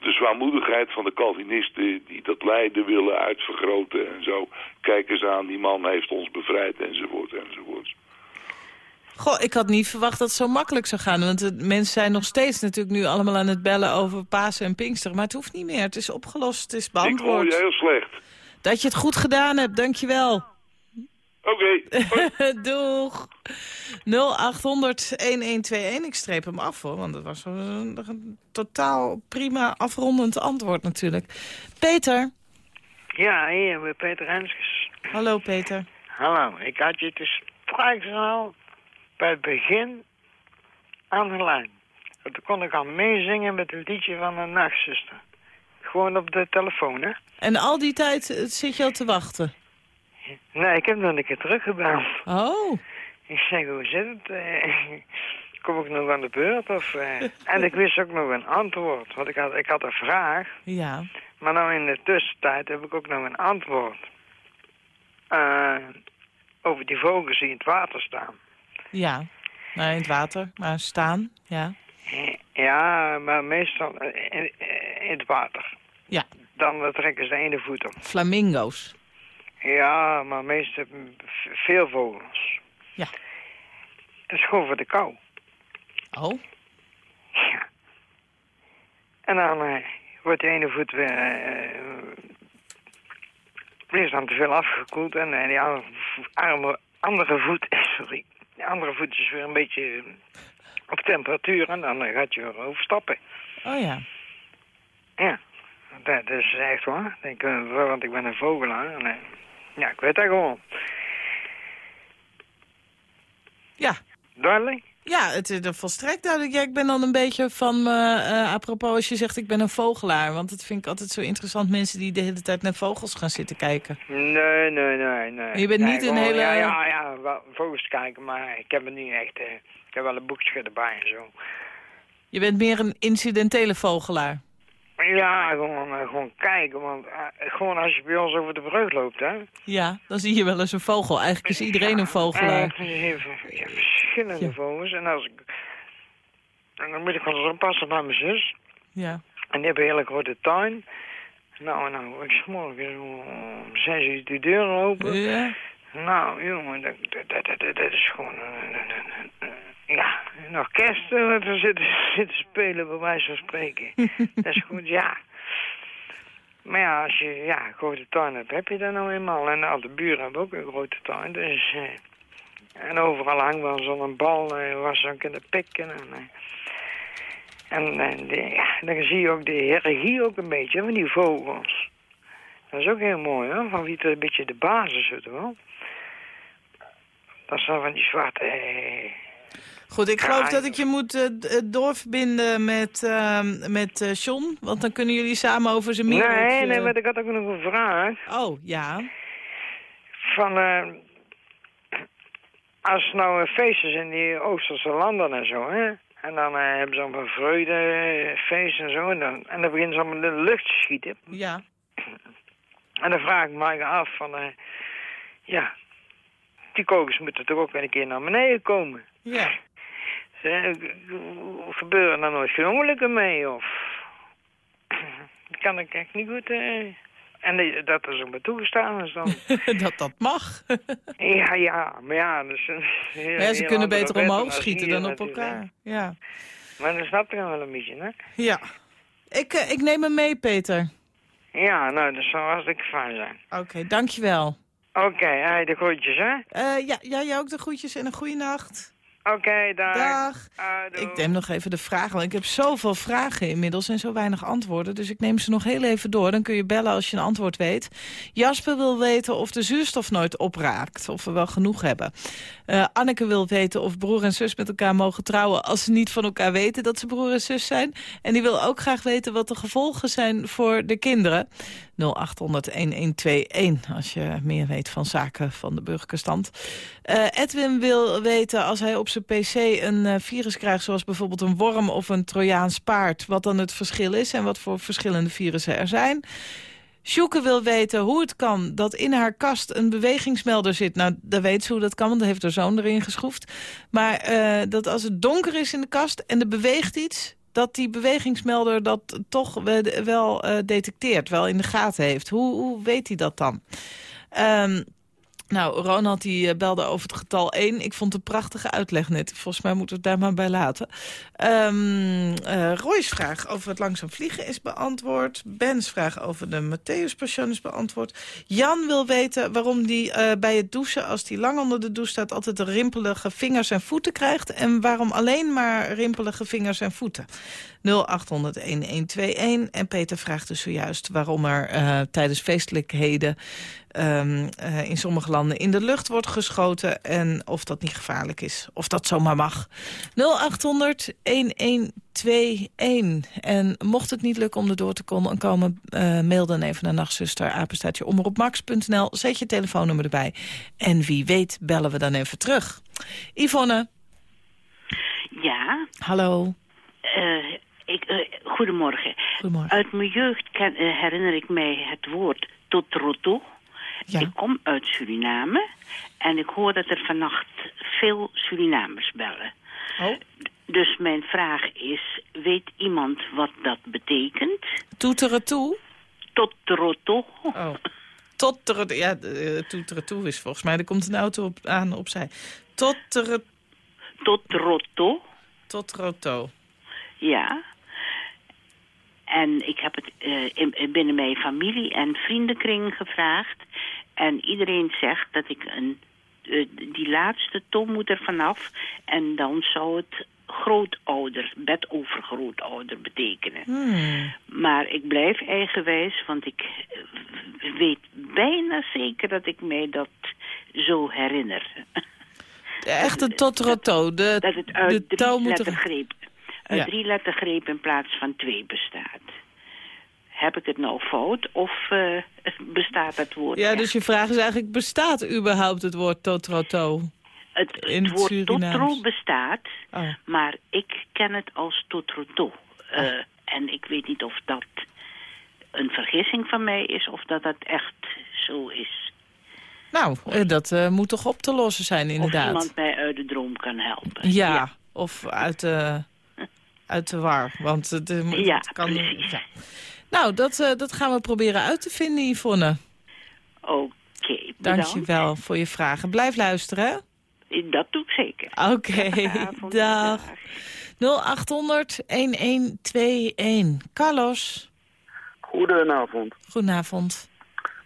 De zwaarmoedigheid van de Calvinisten die dat lijden willen uitvergroten en zo. Kijk eens aan, die man heeft ons bevrijd enzovoort enzovoort. Goh, ik had niet verwacht dat het zo makkelijk zou gaan. Want de mensen zijn nog steeds natuurlijk nu allemaal aan het bellen over Pasen en Pinkster. Maar het hoeft niet meer. Het is opgelost, het is Ik hoor beantwoord. je heel slecht. Dat je het goed gedaan hebt, dankjewel. Oké. Doeg. 0800-1121. Ik streep hem af hoor, want dat was een, een totaal prima afrondend antwoord natuurlijk. Peter. Ja, hier met Peter Henskes. Hallo Peter. Hallo, ik had je dus vrij al bij het begin aan de lijn. Toen kon ik al meezingen met het liedje van de nachtzuster. Gewoon op de telefoon, hè? En al die tijd eh, zit je al te wachten? Nee, ik heb nog een keer teruggebeld. Oh. Ik zeg, hoe zit het? Eh, Kom ik nog aan de beurt? Of, eh? En ik wist ook nog een antwoord. Want ik had, ik had een vraag. Ja. Maar nou in de tussentijd heb ik ook nog een antwoord. Eh, over die vogels die in het water staan. Ja. Nou, in het water, maar staan, ja. Ja, maar meestal in, in het water. Ja. Dan trekken ze de ene voet op. Flamingo's. Ja, maar meestal veel vogels. Ja. Dat is gewoon voor de kou. Oh. Ja. En dan eh, wordt de ene voet weer... eh, die is dan te veel afgekoeld en eh, die andere, arme, andere voet... Sorry. Die andere voet is weer een beetje op temperatuur en dan gaat je weer overstappen. Oh ja. Ja, dat is echt waar. Ik, want ik ben een vogelaar. En, ja, ik weet dat gewoon. Ja. Duidelijk? Ja, het is er volstrekt duidelijk. Ja, ik ben dan een beetje van me, eh, apropos als je zegt ik ben een vogelaar. Want dat vind ik altijd zo interessant, mensen die de hele tijd naar vogels gaan zitten kijken. Nee, nee, nee, nee. Je bent Nee, niet een hele- Ja, ja, ja, wel vogels kijken, maar ik heb het niet echt... eh, ik heb wel een boekje erbij en zo. Je bent meer een incidentele vogelaar. Ja, gewoon, eh, gewoon kijken, want eh, gewoon als je bij ons over de brug loopt, hè. Ja, dan zie je wel eens een vogel. Eigenlijk is iedereen een vogelaar. Eh, ja, verschillende vogels. En als ik... En dan moet ik wel eens oppassen bij mijn zus. Ja. En die hebben een hele grote tuin. Nou, nou, ik morgen om zes uur de deur open. Ja. Nou, jongen, dat, dat, dat, dat, is gewoon... ja, een orkest eh, er zitten, zitten spelen, bij wijze van spreken. dat is goed, ja. Maar ja, als je ja, een grote tuin hebt, heb je dat nou eenmaal. En al de buren hebben ook een grote tuin, dus... eh, en overal hangt wel zo'n bal eh, waar ze dan kunnen pikken. En, eh, en de- ja, dan zie je ook de hiërarchie ook een beetje van die vogels. Dat is ook heel mooi, hoor. Van wie het een beetje de basis is, wel. Dat zijn van die zwarte... eh, Goed, ik Ja, geloof dat ik- je moet eh, doorverbinden met, ehm, met eh John. Want dan kunnen jullie samen over zijn Nee, miereltje- nee, maar ik had ook nog een vraag. Oh, ja. Van, eh, als er nou een feest is in die Oosterse landen en zo, hè. En dan hebben ze allemaal vreugdefeest en zo. En dan, en dan beginnen ze allemaal in de lucht te schieten. Ja. En dan vraag ik me af van, eh, ja, die kogels moeten toch ook weer een keer naar beneden komen. Ja. Eh, Gebeuren er nooit geen ongelukken mee, of... Dat kan ik echt niet goed... eh. En dat is ook maar toegestaan is dan. dat dat mag. ja, ja, maar ja... Dus, een heel- Maar ja, ze kunnen beter omhoog schieten dan op elkaar. Ja. Maar dat snap dan wel een beetje, hè? Ja. Ik, eh, ik neem hem mee, Peter. Ja, nou, dat zou hartstikke fijn zijn. Oké, dankjewel. Oké, de groetjes, hè? Eh ja, ja, jij ook de groetjes en een goede nacht. Oké, dag. Dag. Ik neem nog even de vragen, want ik heb zoveel vragen inmiddels en zo weinig antwoorden. Dus ik neem ze nog heel even door. Dan kun je bellen als je een antwoord weet. Jasper wil weten of de zuurstof nooit opraakt. Of we wel genoeg hebben. Eh, Anneke wil weten of broer en zus met elkaar mogen trouwen... als ze niet van elkaar weten dat ze broer en zus zijn. En die wil ook graag weten wat de gevolgen zijn voor de kinderen. 0800-1121 als je meer weet van zaken van de burgerstand. Eh, Edwin wil weten als hij op zijn pc een eh, virus krijgt... zoals bijvoorbeeld een worm of een Trojaans paard... wat dan het verschil is en wat voor verschillende virussen er zijn. Sjoeke wil weten hoe het kan dat in haar kast een bewegingsmelder zit. Nou, dat weet ze hoe dat kan, want dat heeft haar zoon erin geschroefd. Maar eh, dat als het donker is in de kast en er beweegt iets... dat die bewegingsmelder dat toch we- wel eh, detecteert, wel in de gaten heeft. Hoe, hoe weet hij dat dan? Ehm, nou, Ronald die eh, belde over het getal 1. Ik vond het een prachtige uitleg net. Volgens mij moeten we het daar maar bij laten. Eh, Roy's vraag over het langzaam vliegen is beantwoord. Ben's vraag over de Matthäus-passion is beantwoord. Jan wil weten waarom die eh, bij het douchen... als die lang onder de douche staat... altijd rimpelige vingers en voeten krijgt. En waarom alleen maar rimpelige vingers en voeten. 0800-1121. En Peter vraagt dus zojuist waarom er tijdens feestelijkheden... ehm, eh, in sommige landen in de lucht wordt geschoten... en of dat niet gevaarlijk is, of dat zomaar mag. 0800-1121. En mocht het niet lukken om er door te komen... eh, mail dan even naar nachtzuster, apenstaatje omroepmax.nl. Zet je telefoonnummer erbij. En wie weet bellen we dan even terug. Yvonne, Ja, hallo. eh, ik, goedemorgen. Goedemorgen. Uit mijn jeugd ken, herinner ik mij het woord totroto. Ja. Ik kom uit Suriname en ik hoor dat er vannacht veel Surinamers bellen. Oh. Dus mijn vraag is, weet iemand wat dat betekent? Toeteren toe? Totroto. Oh. Totteren, ja, uh, toeteren toe is volgens mij. Er komt een auto op, aan opzij. Totteren, Totroto. totroto. Ja. En ik heb het eh, in, binnen mijn familie en vriendenkring gevraagd. En iedereen zegt dat ik een, eh, die laatste toon moet er vanaf. En dan zou het grootouder, bedovergrootouder betekenen. Hmm. Maar ik blijf eigenwijs, want ik eh, weet bijna zeker dat ik mij dat zo herinner. De echte totroto. De, dat het uit de touw moet er... lettergreep, uit Ja. drie lettergreep in plaats van twee bestaat. Heb ik het nou fout of eh, bestaat het woord Ja, echt? dus je vraag is eigenlijk, bestaat überhaupt het woord totroto? Het, het woord Surinaams? totro bestaat, Oh. maar ik ken het als totroto. Eh, En ik weet niet of dat een vergissing van mij is of dat dat echt zo is. Nou, eh, dat moet toch op te lossen zijn Of inderdaad. iemand mij uit de droom kan helpen. Ja, of uit de, uit de war. Want het, eh, Ja, het kan... precies. ja. Nou, dat, eh, dat gaan we proberen uit te vinden, Yvonne. Oké, Dank bedankt. je wel voor je vragen. Blijf luisteren, hè? Dat doe ik zeker. Oké, Goedenavond. dag. 0800-1121. Carlos, Goedenavond. goedenavond.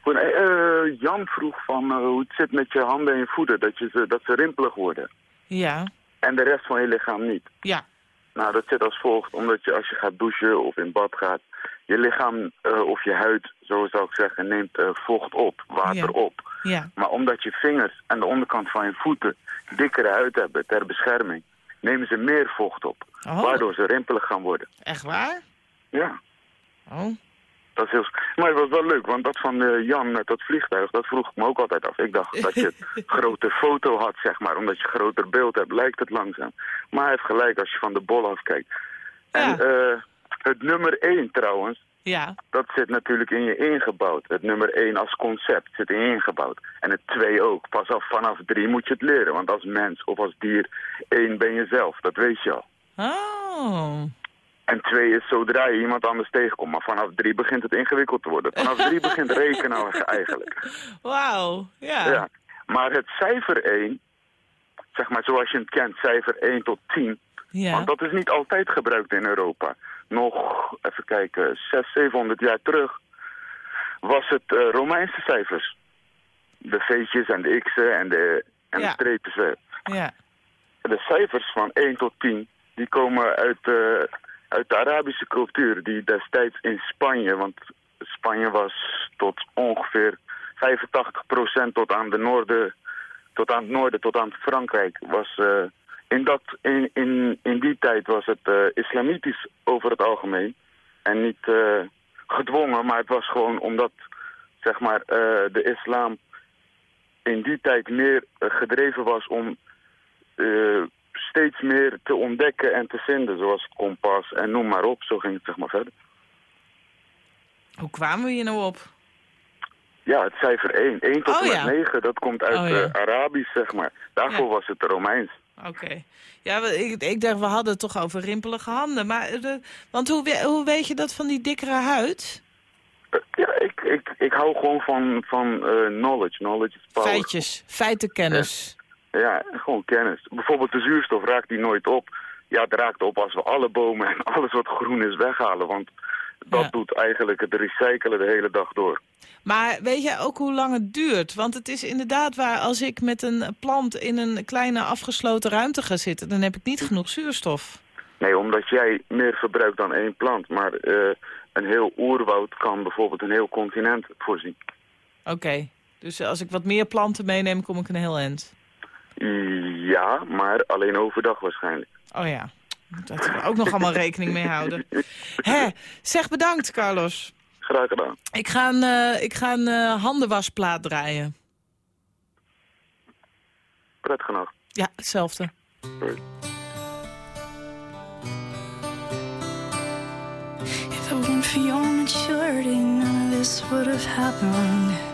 Goed, eh, eh, Jan vroeg van eh, hoe het zit met je handen en je voeten, dat, je ze, dat ze rimpelig worden. Ja, En de rest van je lichaam niet. ja. Nou, dat zit als volgt, omdat je als je gaat douchen of in bad gaat, je lichaam eh, of je huid, zo zou ik zeggen, neemt eh, vocht op, water Ja. op. Ja. Maar omdat je vingers en de onderkant van je voeten dikkere huid hebben ter bescherming, nemen ze meer vocht op. Oh. Waardoor ze rimpelig gaan worden. Echt waar? Ja. Oh. Dat is heel... Maar het was wel leuk, want dat van eh, Jan met dat vliegtuig, dat vroeg ik me ook altijd af. Ik dacht dat je een grote foto had, zeg maar. Omdat je groter beeld hebt, lijkt het langzaam. Maar hij heeft gelijk als je van de bol af kijkt. En eh, het nummer 1 trouwens, Ja. dat zit natuurlijk in je ingebouwd. Het nummer 1 als concept zit in je ingebouwd. En het 2 ook. Pas af vanaf 3 moet je het leren. Want als mens of als dier, 1 ben je zelf. Dat weet je al. Oh. En twee is zodra je iemand anders tegenkomt. Maar vanaf drie begint het ingewikkeld te worden. Vanaf drie begint rekenen eigenlijk. Wauw, ja. Ja. Maar het cijfer 1, zeg maar zoals je het kent, cijfer 1 tot 10. Ja. Want dat is niet altijd gebruikt in Europa. Nog, even kijken, 600, 700 jaar terug was het eh, Romeinse cijfers. De V'tjes en de X'en en de, en Ja. de streepjes. Ja. De cijfers van 1 tot 10, die komen uit, eh, uit de Arabische cultuur. Die destijds in Spanje, want Spanje was tot ongeveer 85% tot aan, de noorden, tot aan het noorden, tot aan Frankrijk. Was, eh, in, dat, in, in, in die tijd was het eh, islamitisch over het algemeen. En niet eh, gedwongen, maar het was gewoon omdat zeg maar, de islam in die tijd meer gedreven was om steeds meer te ontdekken en te vinden, zoals kompas en noem maar op. Zo ging het zeg maar verder. Hoe kwamen we hier nou op? Ja, het cijfer 1. 1 tot Oh, en met ja. 9, dat komt uit Oh, ja. eh, Arabisch, zeg maar. Daarvoor was het Romeins. Oké. Ja, ik, ik dacht, we hadden het toch over rimpelige handen. Maar, eh, de, want hoe, hoe weet je dat van die dikkere huid? Ja, ik, ik, ik hou gewoon van, van eh, knowledge. Knowledge is power. Feitjes, feitenkennis. Ja, gewoon kennis. Bijvoorbeeld de zuurstof raakt die nooit op. Ja, het raakt op als we alle bomen en alles wat groen is weghalen. Want dat doet eigenlijk het recyclen de hele dag door. Maar weet jij ook hoe lang het duurt? Want het is inderdaad waar, als ik met een plant in een kleine afgesloten ruimte ga zitten... dan heb ik niet genoeg zuurstof. Nee, omdat jij meer verbruikt dan één plant. Maar eh, een heel oerwoud kan bijvoorbeeld een heel continent voorzien. Oké, dus als ik wat meer planten meeneem, kom ik een heel eind. Ja, maar alleen overdag waarschijnlijk. Oh ja, daar moeten we ook nog allemaal rekening mee houden. Hè, zeg bedankt, Carlos. Graag gedaan. Ik ga een, eh, ik ga een eh, handenwasplaat draaien. Prettige nacht. Ja, hetzelfde. If it weren't for your maturity, none of this would have happened.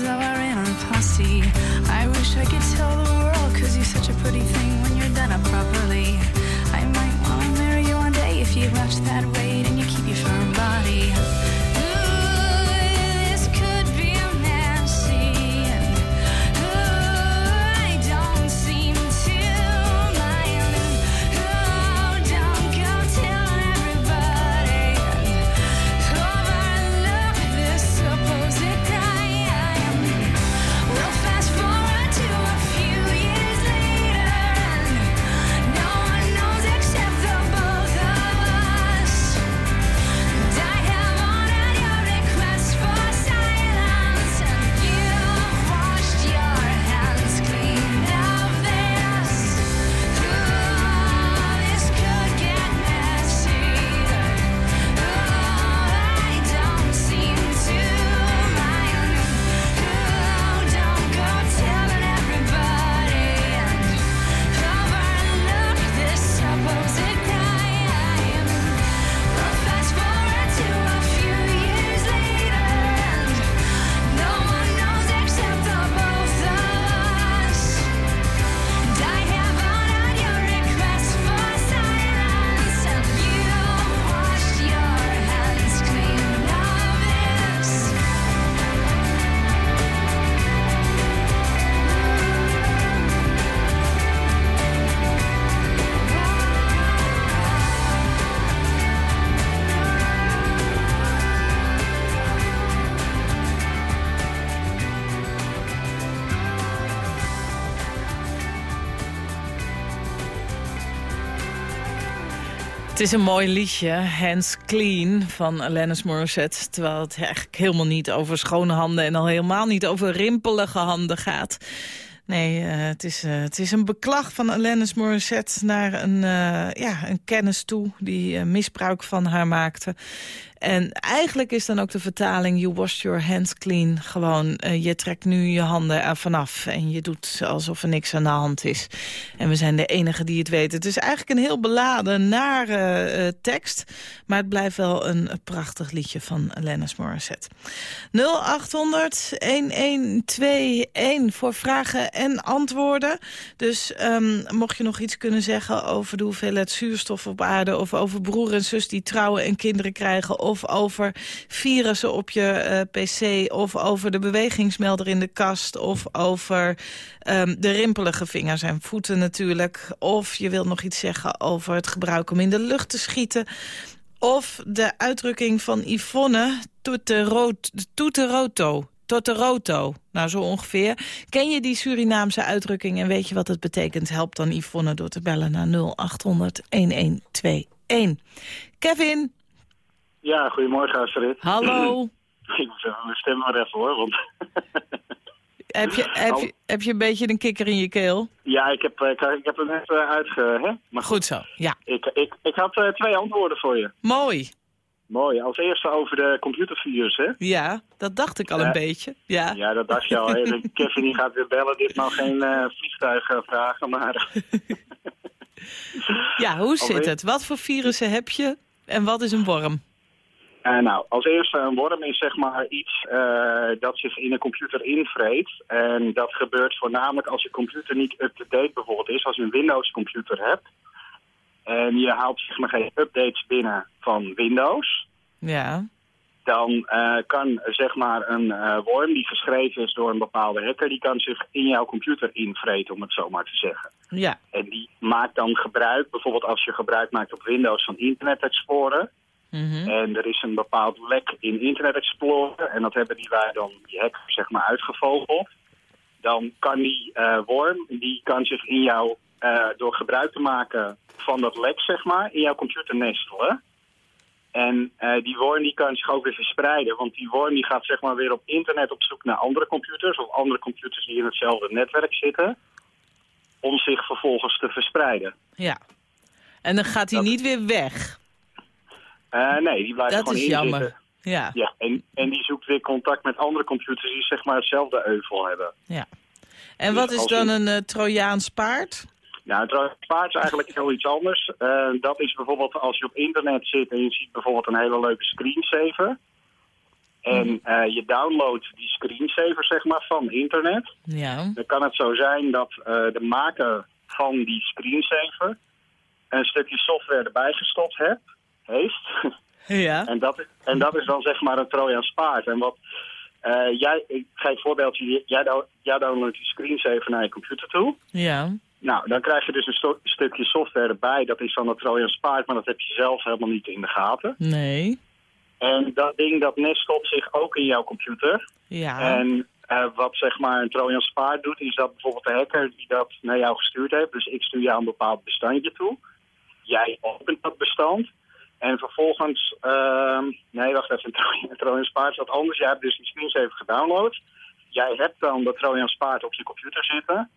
Members of our inner posse. I wish I could tell the world, cause you're such a pretty thing when you're done up properly. I might wanna marry you one day if you left that weight Het is een mooi liedje, Hands Clean van Alanis Morissette. Terwijl het eigenlijk helemaal niet over schone handen... en al helemaal niet over rimpelige handen gaat. Nee, eh, het, is, eh, het is een beklag van Alanis Morissette naar een, eh, ja, een kennis toe... die misbruik van haar maakte. En eigenlijk is dan ook de vertaling... you washed your hands clean. Gewoon, eh, je trekt nu je handen er vanaf. En je doet alsof er niks aan de hand is. En we zijn de enige die het weten. Het is eigenlijk een heel beladen, nare eh, tekst. Maar het blijft wel een, prachtig liedje van Alanis Morissette. 0800-1121 voor vragen en antwoorden. Dus ehm, mocht je nog iets kunnen zeggen over de hoeveelheid zuurstof op aarde... of over broer en zus die trouwen en kinderen krijgen... of over virussen op je eh, pc... of over de bewegingsmelder in de kast... of over ehm, de rimpelige vingers en voeten natuurlijk... of je wilt nog iets zeggen over het gebruik om in de lucht te schieten... Of de uitdrukking van Yvonne, toeteroto. Toteroto, nou zo ongeveer. Ken je die Surinaamse uitdrukking en weet je wat het betekent? Help dan Yvonne door te bellen naar 0800-1121. Kevin, Ja, goedemorgen Astrid. hallo. Ik moet mijn stem maar even hoor, want... heb, je, heb, je, heb je een beetje een kikker in je keel? Ja, ik heb, eh, ik, ik heb er net uh, uitge... Hè? Maar goed zo, ja. Ik, ik, ik had uh, twee antwoorden voor je. Mooi. Mooi. Als eerste over de computervirus, hè? Ja, dat dacht ik al een beetje. Ja. ja, dat dacht je al. Kevin die gaat weer bellen. Dit is nou geen uh, vliegtuig vragen, maar... ja, hoe zit het? Wat voor virussen heb je en wat is een worm? Uh, nou, als eerste, een worm is zeg maar iets uh, dat zich in een computer invreet. En dat gebeurt voornamelijk als je computer niet up-to-date bijvoorbeeld is. Als je een Windows-computer hebt en je haalt zeg maar geen updates binnen van Windows... Ja. dan uh, kan zeg maar een worm die geschreven is door een bepaalde hacker... die kan zich in jouw computer invreten, om het zo maar te zeggen. Ja. En die maakt dan gebruik, bijvoorbeeld als je gebruik maakt op Windows van Internet Explorer... Mhm. Mm -hmm. En er is een bepaald lek in Internet Explorer. En dat hebben die wij dan, die hacker, zeg maar, uitgevogeld. Dan kan die uh, worm, die kan zich in jou, uh, door gebruik te maken van dat lek, zeg maar, in jouw computer nestelen. En uh, die worm die kan zich ook weer verspreiden. Want die worm die gaat zeg maar weer op internet op zoek naar andere computers. Of andere computers die in hetzelfde netwerk zitten. Om zich vervolgens te verspreiden. Ja. En dan gaat hij dat... niet weer weg. Uh, nee, die blijft dat gewoon is jammer. Ja. ja en, en die zoekt weer contact met andere computers die zeg maar hetzelfde euvel hebben. Ja. En wat is dan een uh, Trojaans paard? Nou, een Trojaans paard is eigenlijk heel iets anders. Uh, dat is bijvoorbeeld als je op internet zit en je ziet bijvoorbeeld een hele leuke screensaver. En uh, je downloadt die screensaver zeg maar van internet. Ja. Dan kan het zo zijn dat de maker van die screensaver een stukje software erbij gestopt hebt heeft. Ja. en, dat, en dat is dan zeg maar een Trojaans paard. En wat uh, jij, ik geef een voorbeeldje, jij, jij downloadt die screensaver naar je computer toe. Ja. Nou, dan krijg je dus een, sto- stukje software erbij. Dat is dan een Trojaans paard, maar dat heb je zelf helemaal niet in de gaten. Nee. En dat ding dat nestelt zich ook in jouw computer. Ja. En uh, wat zeg maar een Trojaans paard doet, is dat bijvoorbeeld de hacker die dat naar jou gestuurd heeft. Dus ik stuur jou een bepaald bestandje toe. Jij opent dat bestand. En vervolgens, uh, nee wacht even, een Trojans paard is wat anders. Jij hebt dus die screensaver gedownload. Jij hebt dan de Trojans paard op je computer zitten.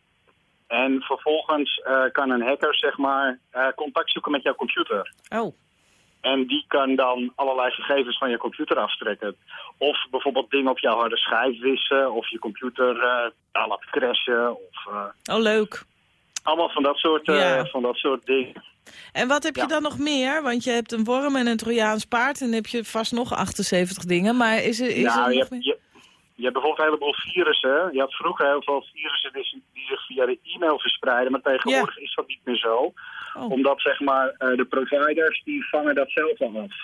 En vervolgens uh, kan een hacker zeg maar uh, contact zoeken met jouw computer. Oh. En die kan dan allerlei gegevens van je computer aftrekken. Of bijvoorbeeld dingen op jouw harde schijf wissen. Of je computer uh, laten crashen. Of, oh leuk. Allemaal van dat soort, ja. van dat soort dingen. En wat heb je ja. dan nog meer? Want je hebt een worm en een Trojaans paard en dan heb je vast nog 78 dingen. Maar is er, is nou, er je, nog meer? je, je, hebt bijvoorbeeld een heleboel virussen. Je had vroeger heel veel virussen die, die zich via de e-mail verspreiden. Maar tegenwoordig ja. is dat niet meer zo. Oh. Omdat zeg maar uh, de providers die vangen dat zelf al af.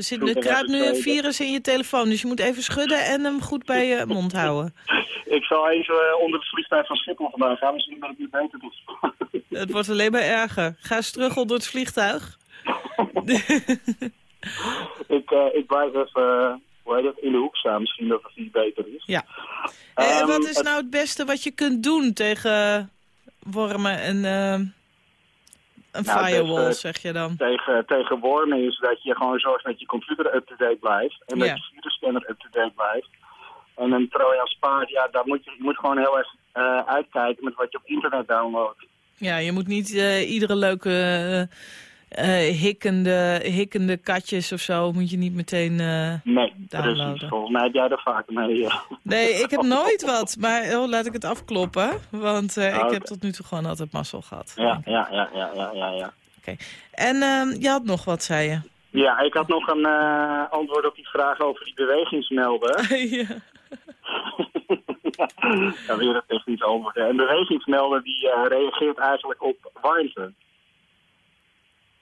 Er, zit, kruipt nu een virus in je telefoon, dus je moet even schudden en hem goed bij je mond houden. Ik zal even uh, onder het vliegtuig van Schiphol vandaan gaan, misschien dat het nu beter doet. Het wordt alleen maar erger. Ga eens terug onder het vliegtuig. ik, uh, ik blijf even hoe dat, in de hoek staan, misschien dat het iets beter is. Ja. Um, en wat is nou het beste wat je kunt doen tegen wormen en... Uh, Een Nou, firewall, zeg je dan. Tegen, tegen wormen is dat je gewoon zorgt dat je computer up-to-date blijft. En Ja. dat je virusscanner up-to-date blijft. En een Trojan paard, ja, daar moet je, je moet gewoon heel erg eh, uitkijken met wat je op internet downloadt. Ja, je moet niet eh, iedere leuke eh, hikkende, hikkende katjes of zo... moet je niet meteen eh, Nee, downloaden. precies. Volgens mij heb jij er vaker mee. Nee, ik heb nooit wat. Maar oh, laat ik het afkloppen. Want eh, ik oké. heb tot nu toe gewoon altijd mazzel gehad. Ja, ja, ja, ja, ja, ja. ja. En ehm, je had nog wat, zei je? Ja, ik had nog een eh, antwoord op die vraag over die bewegingsmelder. ja. ja, weer een technisch antwoord. Een bewegingsmelder die eh, reageert eigenlijk op warmte.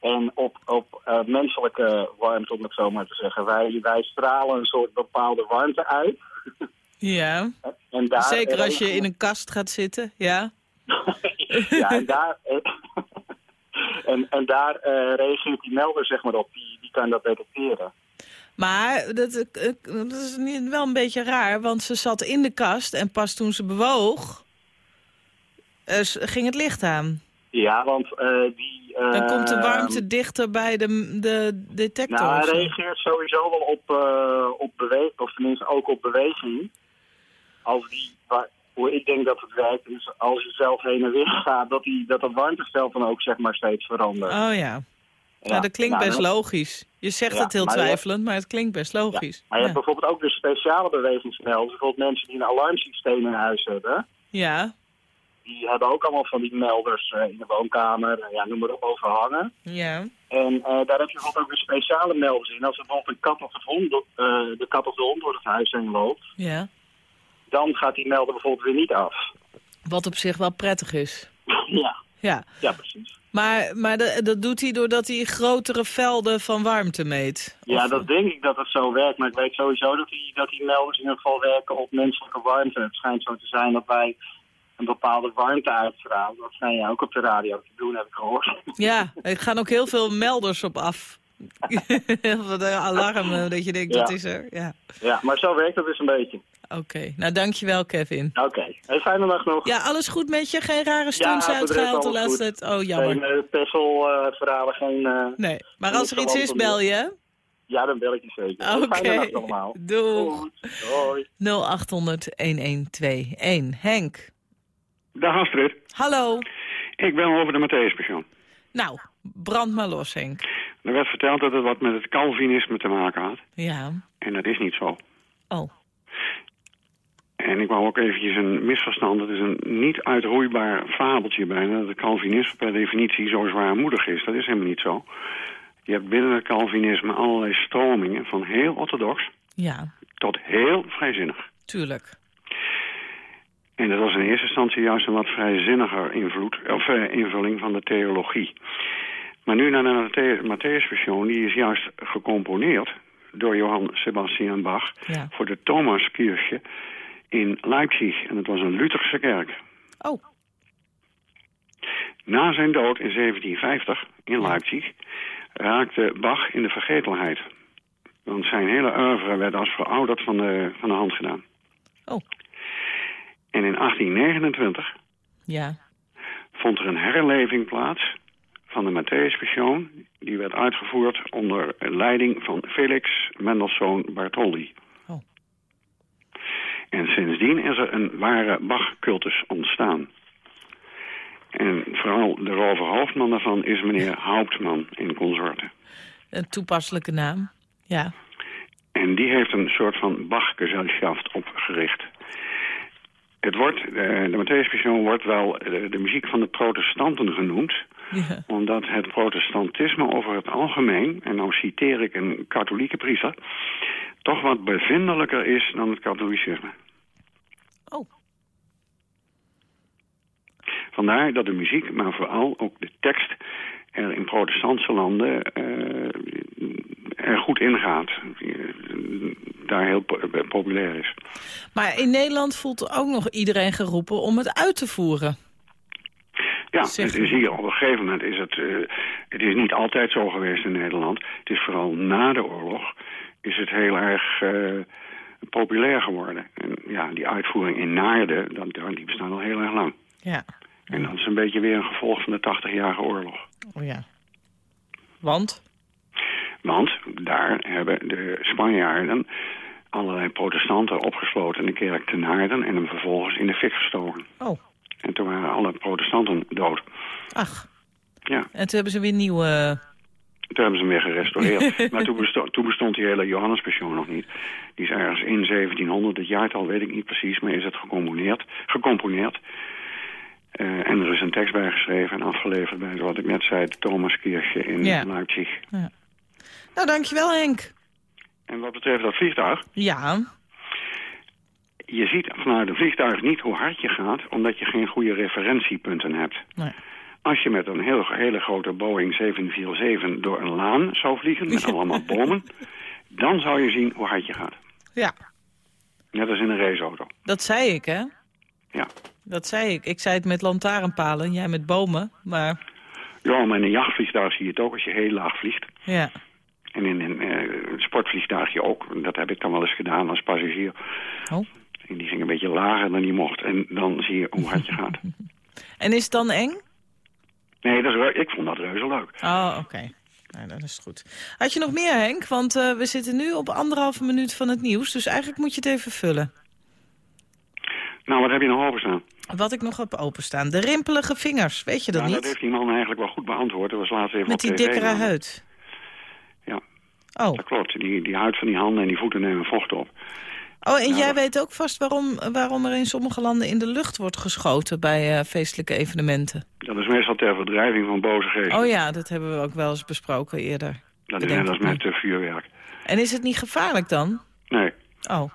En op, op eh, menselijke warmte, om het zo maar te zeggen. Wij, wij stralen een soort bepaalde warmte uit. Ja. En daar Zeker als je in een kast gaat zitten, ja. Ja, en daar, en, en daar eh, reageert die melder zeg maar op. Die, die kan dat detecteren. Maar dat, eh, dat is niet, wel een beetje raar, want ze zat in de kast... en pas toen ze bewoog, eh, ging het licht aan. Ja, want eh, die... Dan komt de eh, warmte dichter bij de, de detector. Nou, hij reageert sowieso wel op, eh op beweging, of tenminste ook op beweging. Als die, waar- hoe ik denk dat het werkt, is als je zelf heen en weer gaat, dat, die, dat dat warmteveld dan ook zeg maar steeds verandert. Oh ja. Nou, dat klinkt nou, best logisch. Je zegt Ja, het heel maar je hebt- twijfelend, maar het klinkt best logisch. Maar je Ja. hebt bijvoorbeeld ook weer speciale bewegingsmelders. Bijvoorbeeld mensen die een alarmsysteem in huis hebben. Ja, Die hebben ook allemaal van die melders eh, in de woonkamer, eh, ja, noem maar op, overhangen. ja. En eh, daar heb je bijvoorbeeld ook weer speciale melders in. Als er bijvoorbeeld een kat of, het hond, de kat of de hond door het huis heen loopt, ja. dan gaat die melder bijvoorbeeld weer niet af. Wat op zich wel prettig is. ja, Ja, ja, precies. maar, maar de- dat doet hij doordat hij grotere velden van warmte meet. Ja, dat denk ik dat het zo werkt. Maar ik weet sowieso dat die, dat die melders in ieder geval werken op menselijke warmte. Het schijnt zo te zijn dat wij een bepaalde warmte uitstralen. Dat schijn je ook op de radio te doen, heb ik gehoord. Ja, er gaan ook heel veel melders op af. De alarmen, dat je denkt, Ja. dat is er. Ja. Ja, maar zo werkt het dus een beetje. Oké, nou dankjewel Kevin. Oké, hey, fijne dag nog. Ja, alles goed met je? Geen rare stunts uitgehaald de laatste tijd? Oh, jammer. Geen uh, Pessel-verhalen, geen... eh, Nee, maar geen als er iets is, bel je. Ja, dan bel ik je zeker. Oké, Fijne dag allemaal. doeg. Goed, Hoi. 0800-1121. Henk, Dag Astrid. hallo. Ik ben over de Matthäuspersoon. Nou, brand maar los, Henk. Er werd verteld dat het wat met het Calvinisme te maken had. Ja. En dat is niet zo. Oh. En ik wou ook eventjes een misverstand. Het is een niet uitroeibaar fabeltje bijna... dat het Calvinisme per definitie zo zwaarmoedig is. Dat is helemaal niet zo. Je hebt binnen het Calvinisme allerlei stromingen... van heel orthodox Ja, tot heel vrijzinnig. tuurlijk. En dat was in eerste instantie juist een wat vrijzinniger invloed, of, eh, invulling van de theologie. Maar nu naar de Matthä- Matthäusversion, die is juist gecomponeerd door Johann Sebastian Bach Ja. voor de Thomaskirche in Leipzig. En het was een Lutherse kerk. Oh. Na zijn dood in 1750 in Leipzig raakte Bach in de vergetelheid. Want zijn hele oeuvre werd als verouderd van de, van de hand gedaan. Oh. En in 1829 Ja. vond er een herleving plaats van de Matthäuspassion. Die werd uitgevoerd onder leiding van Felix Mendelssohn Bartholdy. Oh. En sindsdien is er een ware Bach-cultus ontstaan. En vooral de roverhoofdman daarvan is meneer Hauptman in consorten. Een toepasselijke naam. Ja. En die heeft een soort van Bach-gezelschap opgericht. Het wordt, eh, de Matthäuspassion wordt wel eh, de muziek van de protestanten genoemd. Ja. Omdat het protestantisme over het algemeen, en nou citeer ik een katholieke priester, toch wat bevindelijker is dan het katholicisme. Oh. Vandaar dat de muziek, maar vooral ook de tekst, er in protestantse landen eh, er goed ingaat. Daar heel eh, populair is. Maar in Nederland voelt ook nog iedereen geroepen om het uit te voeren. Ja, het is maar. hier op een gegeven moment is het... eh, het is niet altijd zo geweest in Nederland. Het is vooral na de oorlog is het heel erg eh, populair geworden. En ja, die uitvoering in Naarden, dat- die bestaan al heel erg lang. Ja. En dat is een beetje weer een gevolg van de 80-jarige oorlog. Oh ja. Want? Want daar hebben de Spanjaarden allerlei protestanten opgesloten in de kerk te Naarden... en hem vervolgens in de fik gestoken. Oh. En toen waren alle protestanten dood. Ach. Ja. En toen hebben ze weer nieuwe... Toen hebben ze hem weer gerestaureerd. maar toen bestond, toen bestond die hele Johannespassion nog niet. Die is ergens in 1700, het jaartal weet ik niet precies... maar is het gecomponeerd. gecomponeerd. Eh, en er is een tekst bij geschreven en afgeleverd bij, zoals ik net zei... de Thomaskirche in Ja. Leipzig. Ja. Nou, dankjewel Henk. En wat betreft dat vliegtuig... Ja. Je ziet vanuit een vliegtuig niet hoe hard je gaat... omdat je geen goede referentiepunten hebt. Nee. Als je met een heel, hele grote Boeing 747 door een laan zou vliegen... met allemaal bomen... dan zou je zien hoe hard je gaat. Ja, Net als in een raceauto. dat zei ik, hè? Ja. Dat zei ik. Ik zei het met lantaarnpalen, jij met bomen. Maar Ja, maar in een jachtvliegtuig zie je het ook als je heel laag vliegt. ja, En in een eh, sportvliegtuigje ook. Dat heb ik dan wel eens gedaan als passagier. Oh. En die ging een beetje lager dan die mocht. En dan zie je hoe hard je gaat. En is het dan eng? Nee, dat is, ik vond dat reuze leuk. Oh, oké. Nou, dat is goed. Had je nog meer, Henk? Want eh, we zitten nu op anderhalve minuut van het nieuws. Dus eigenlijk moet je het even vullen. Nou, wat heb je nog openstaan? Wat ik nog heb openstaan. De rimpelige vingers. Weet je dat nou, niet? dat heeft die man eigenlijk wel goed beantwoord. Dat was laatst even Met op die dikkere huid. Ja. Oh. Dat klopt. Die, die huid van die handen en die voeten nemen vocht op. Oh, en jij weet ook vast waarom, waarom er in sommige landen in de lucht wordt geschoten bij eh, feestelijke evenementen. Dat is meestal ter verdrijving van boze geesten. Oh ja, dat hebben we ook wel eens besproken eerder. Dat is net als met eh, vuurwerk. En is het niet gevaarlijk dan? Nee. Oh.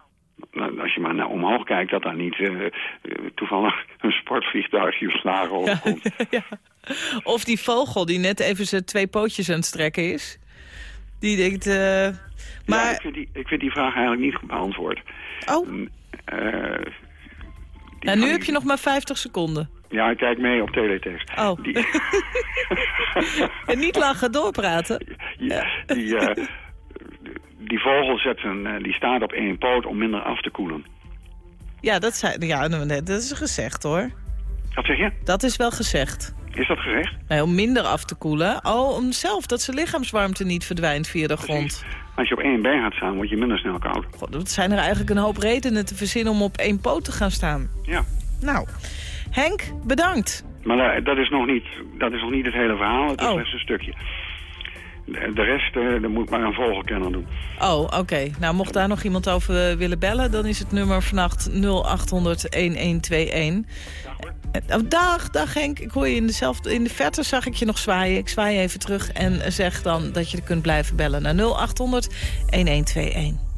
Nou, Als je maar naar omhoog kijkt, dat daar niet eh, toevallig een sportvliegtuigje slagen overkomt. Of die vogel die net even zijn twee pootjes aan het strekken is. Die denkt... eh, maar... Ja, ik, vind die, ik vind die vraag eigenlijk niet beantwoord. Oh. Eh, nou, nu heb je nog maar 50 seconden. ja, ik kijk mee op teletext. Oh. Die, En niet lachen, doorpraten. die, eh, die vogel zet eh, die staat op één poot om minder af te koelen. Ja, dat, zei, ja, nou, dat is gezegd hoor. Wat zeg je? Dat is wel gezegd. Is dat gezegd? Nee, om minder af te koelen. Oh, om zelf dat zijn lichaamswarmte niet verdwijnt via de grond. Als je op één been gaat staan, word je minder snel koud. God, wat zijn er eigenlijk een hoop redenen te verzinnen om op één poot te gaan staan. Ja. Nou, Henk, bedankt. Maar eh, dat, is nog niet, dat is nog niet het hele verhaal, het is Oh. slechts een stukje. De, rest, eh dat moet maar een vogelkenner doen. Oh, oké. Nou, mocht daar nog iemand over eh, willen bellen... dan is het nummer vannacht 0800-1121. Oh, dag, dag Henk. Ik hoor je in, dezelfde, in de verte, zag ik je nog zwaaien. Ik zwaai even terug en zeg dan dat je kunt blijven bellen naar 0800-1121.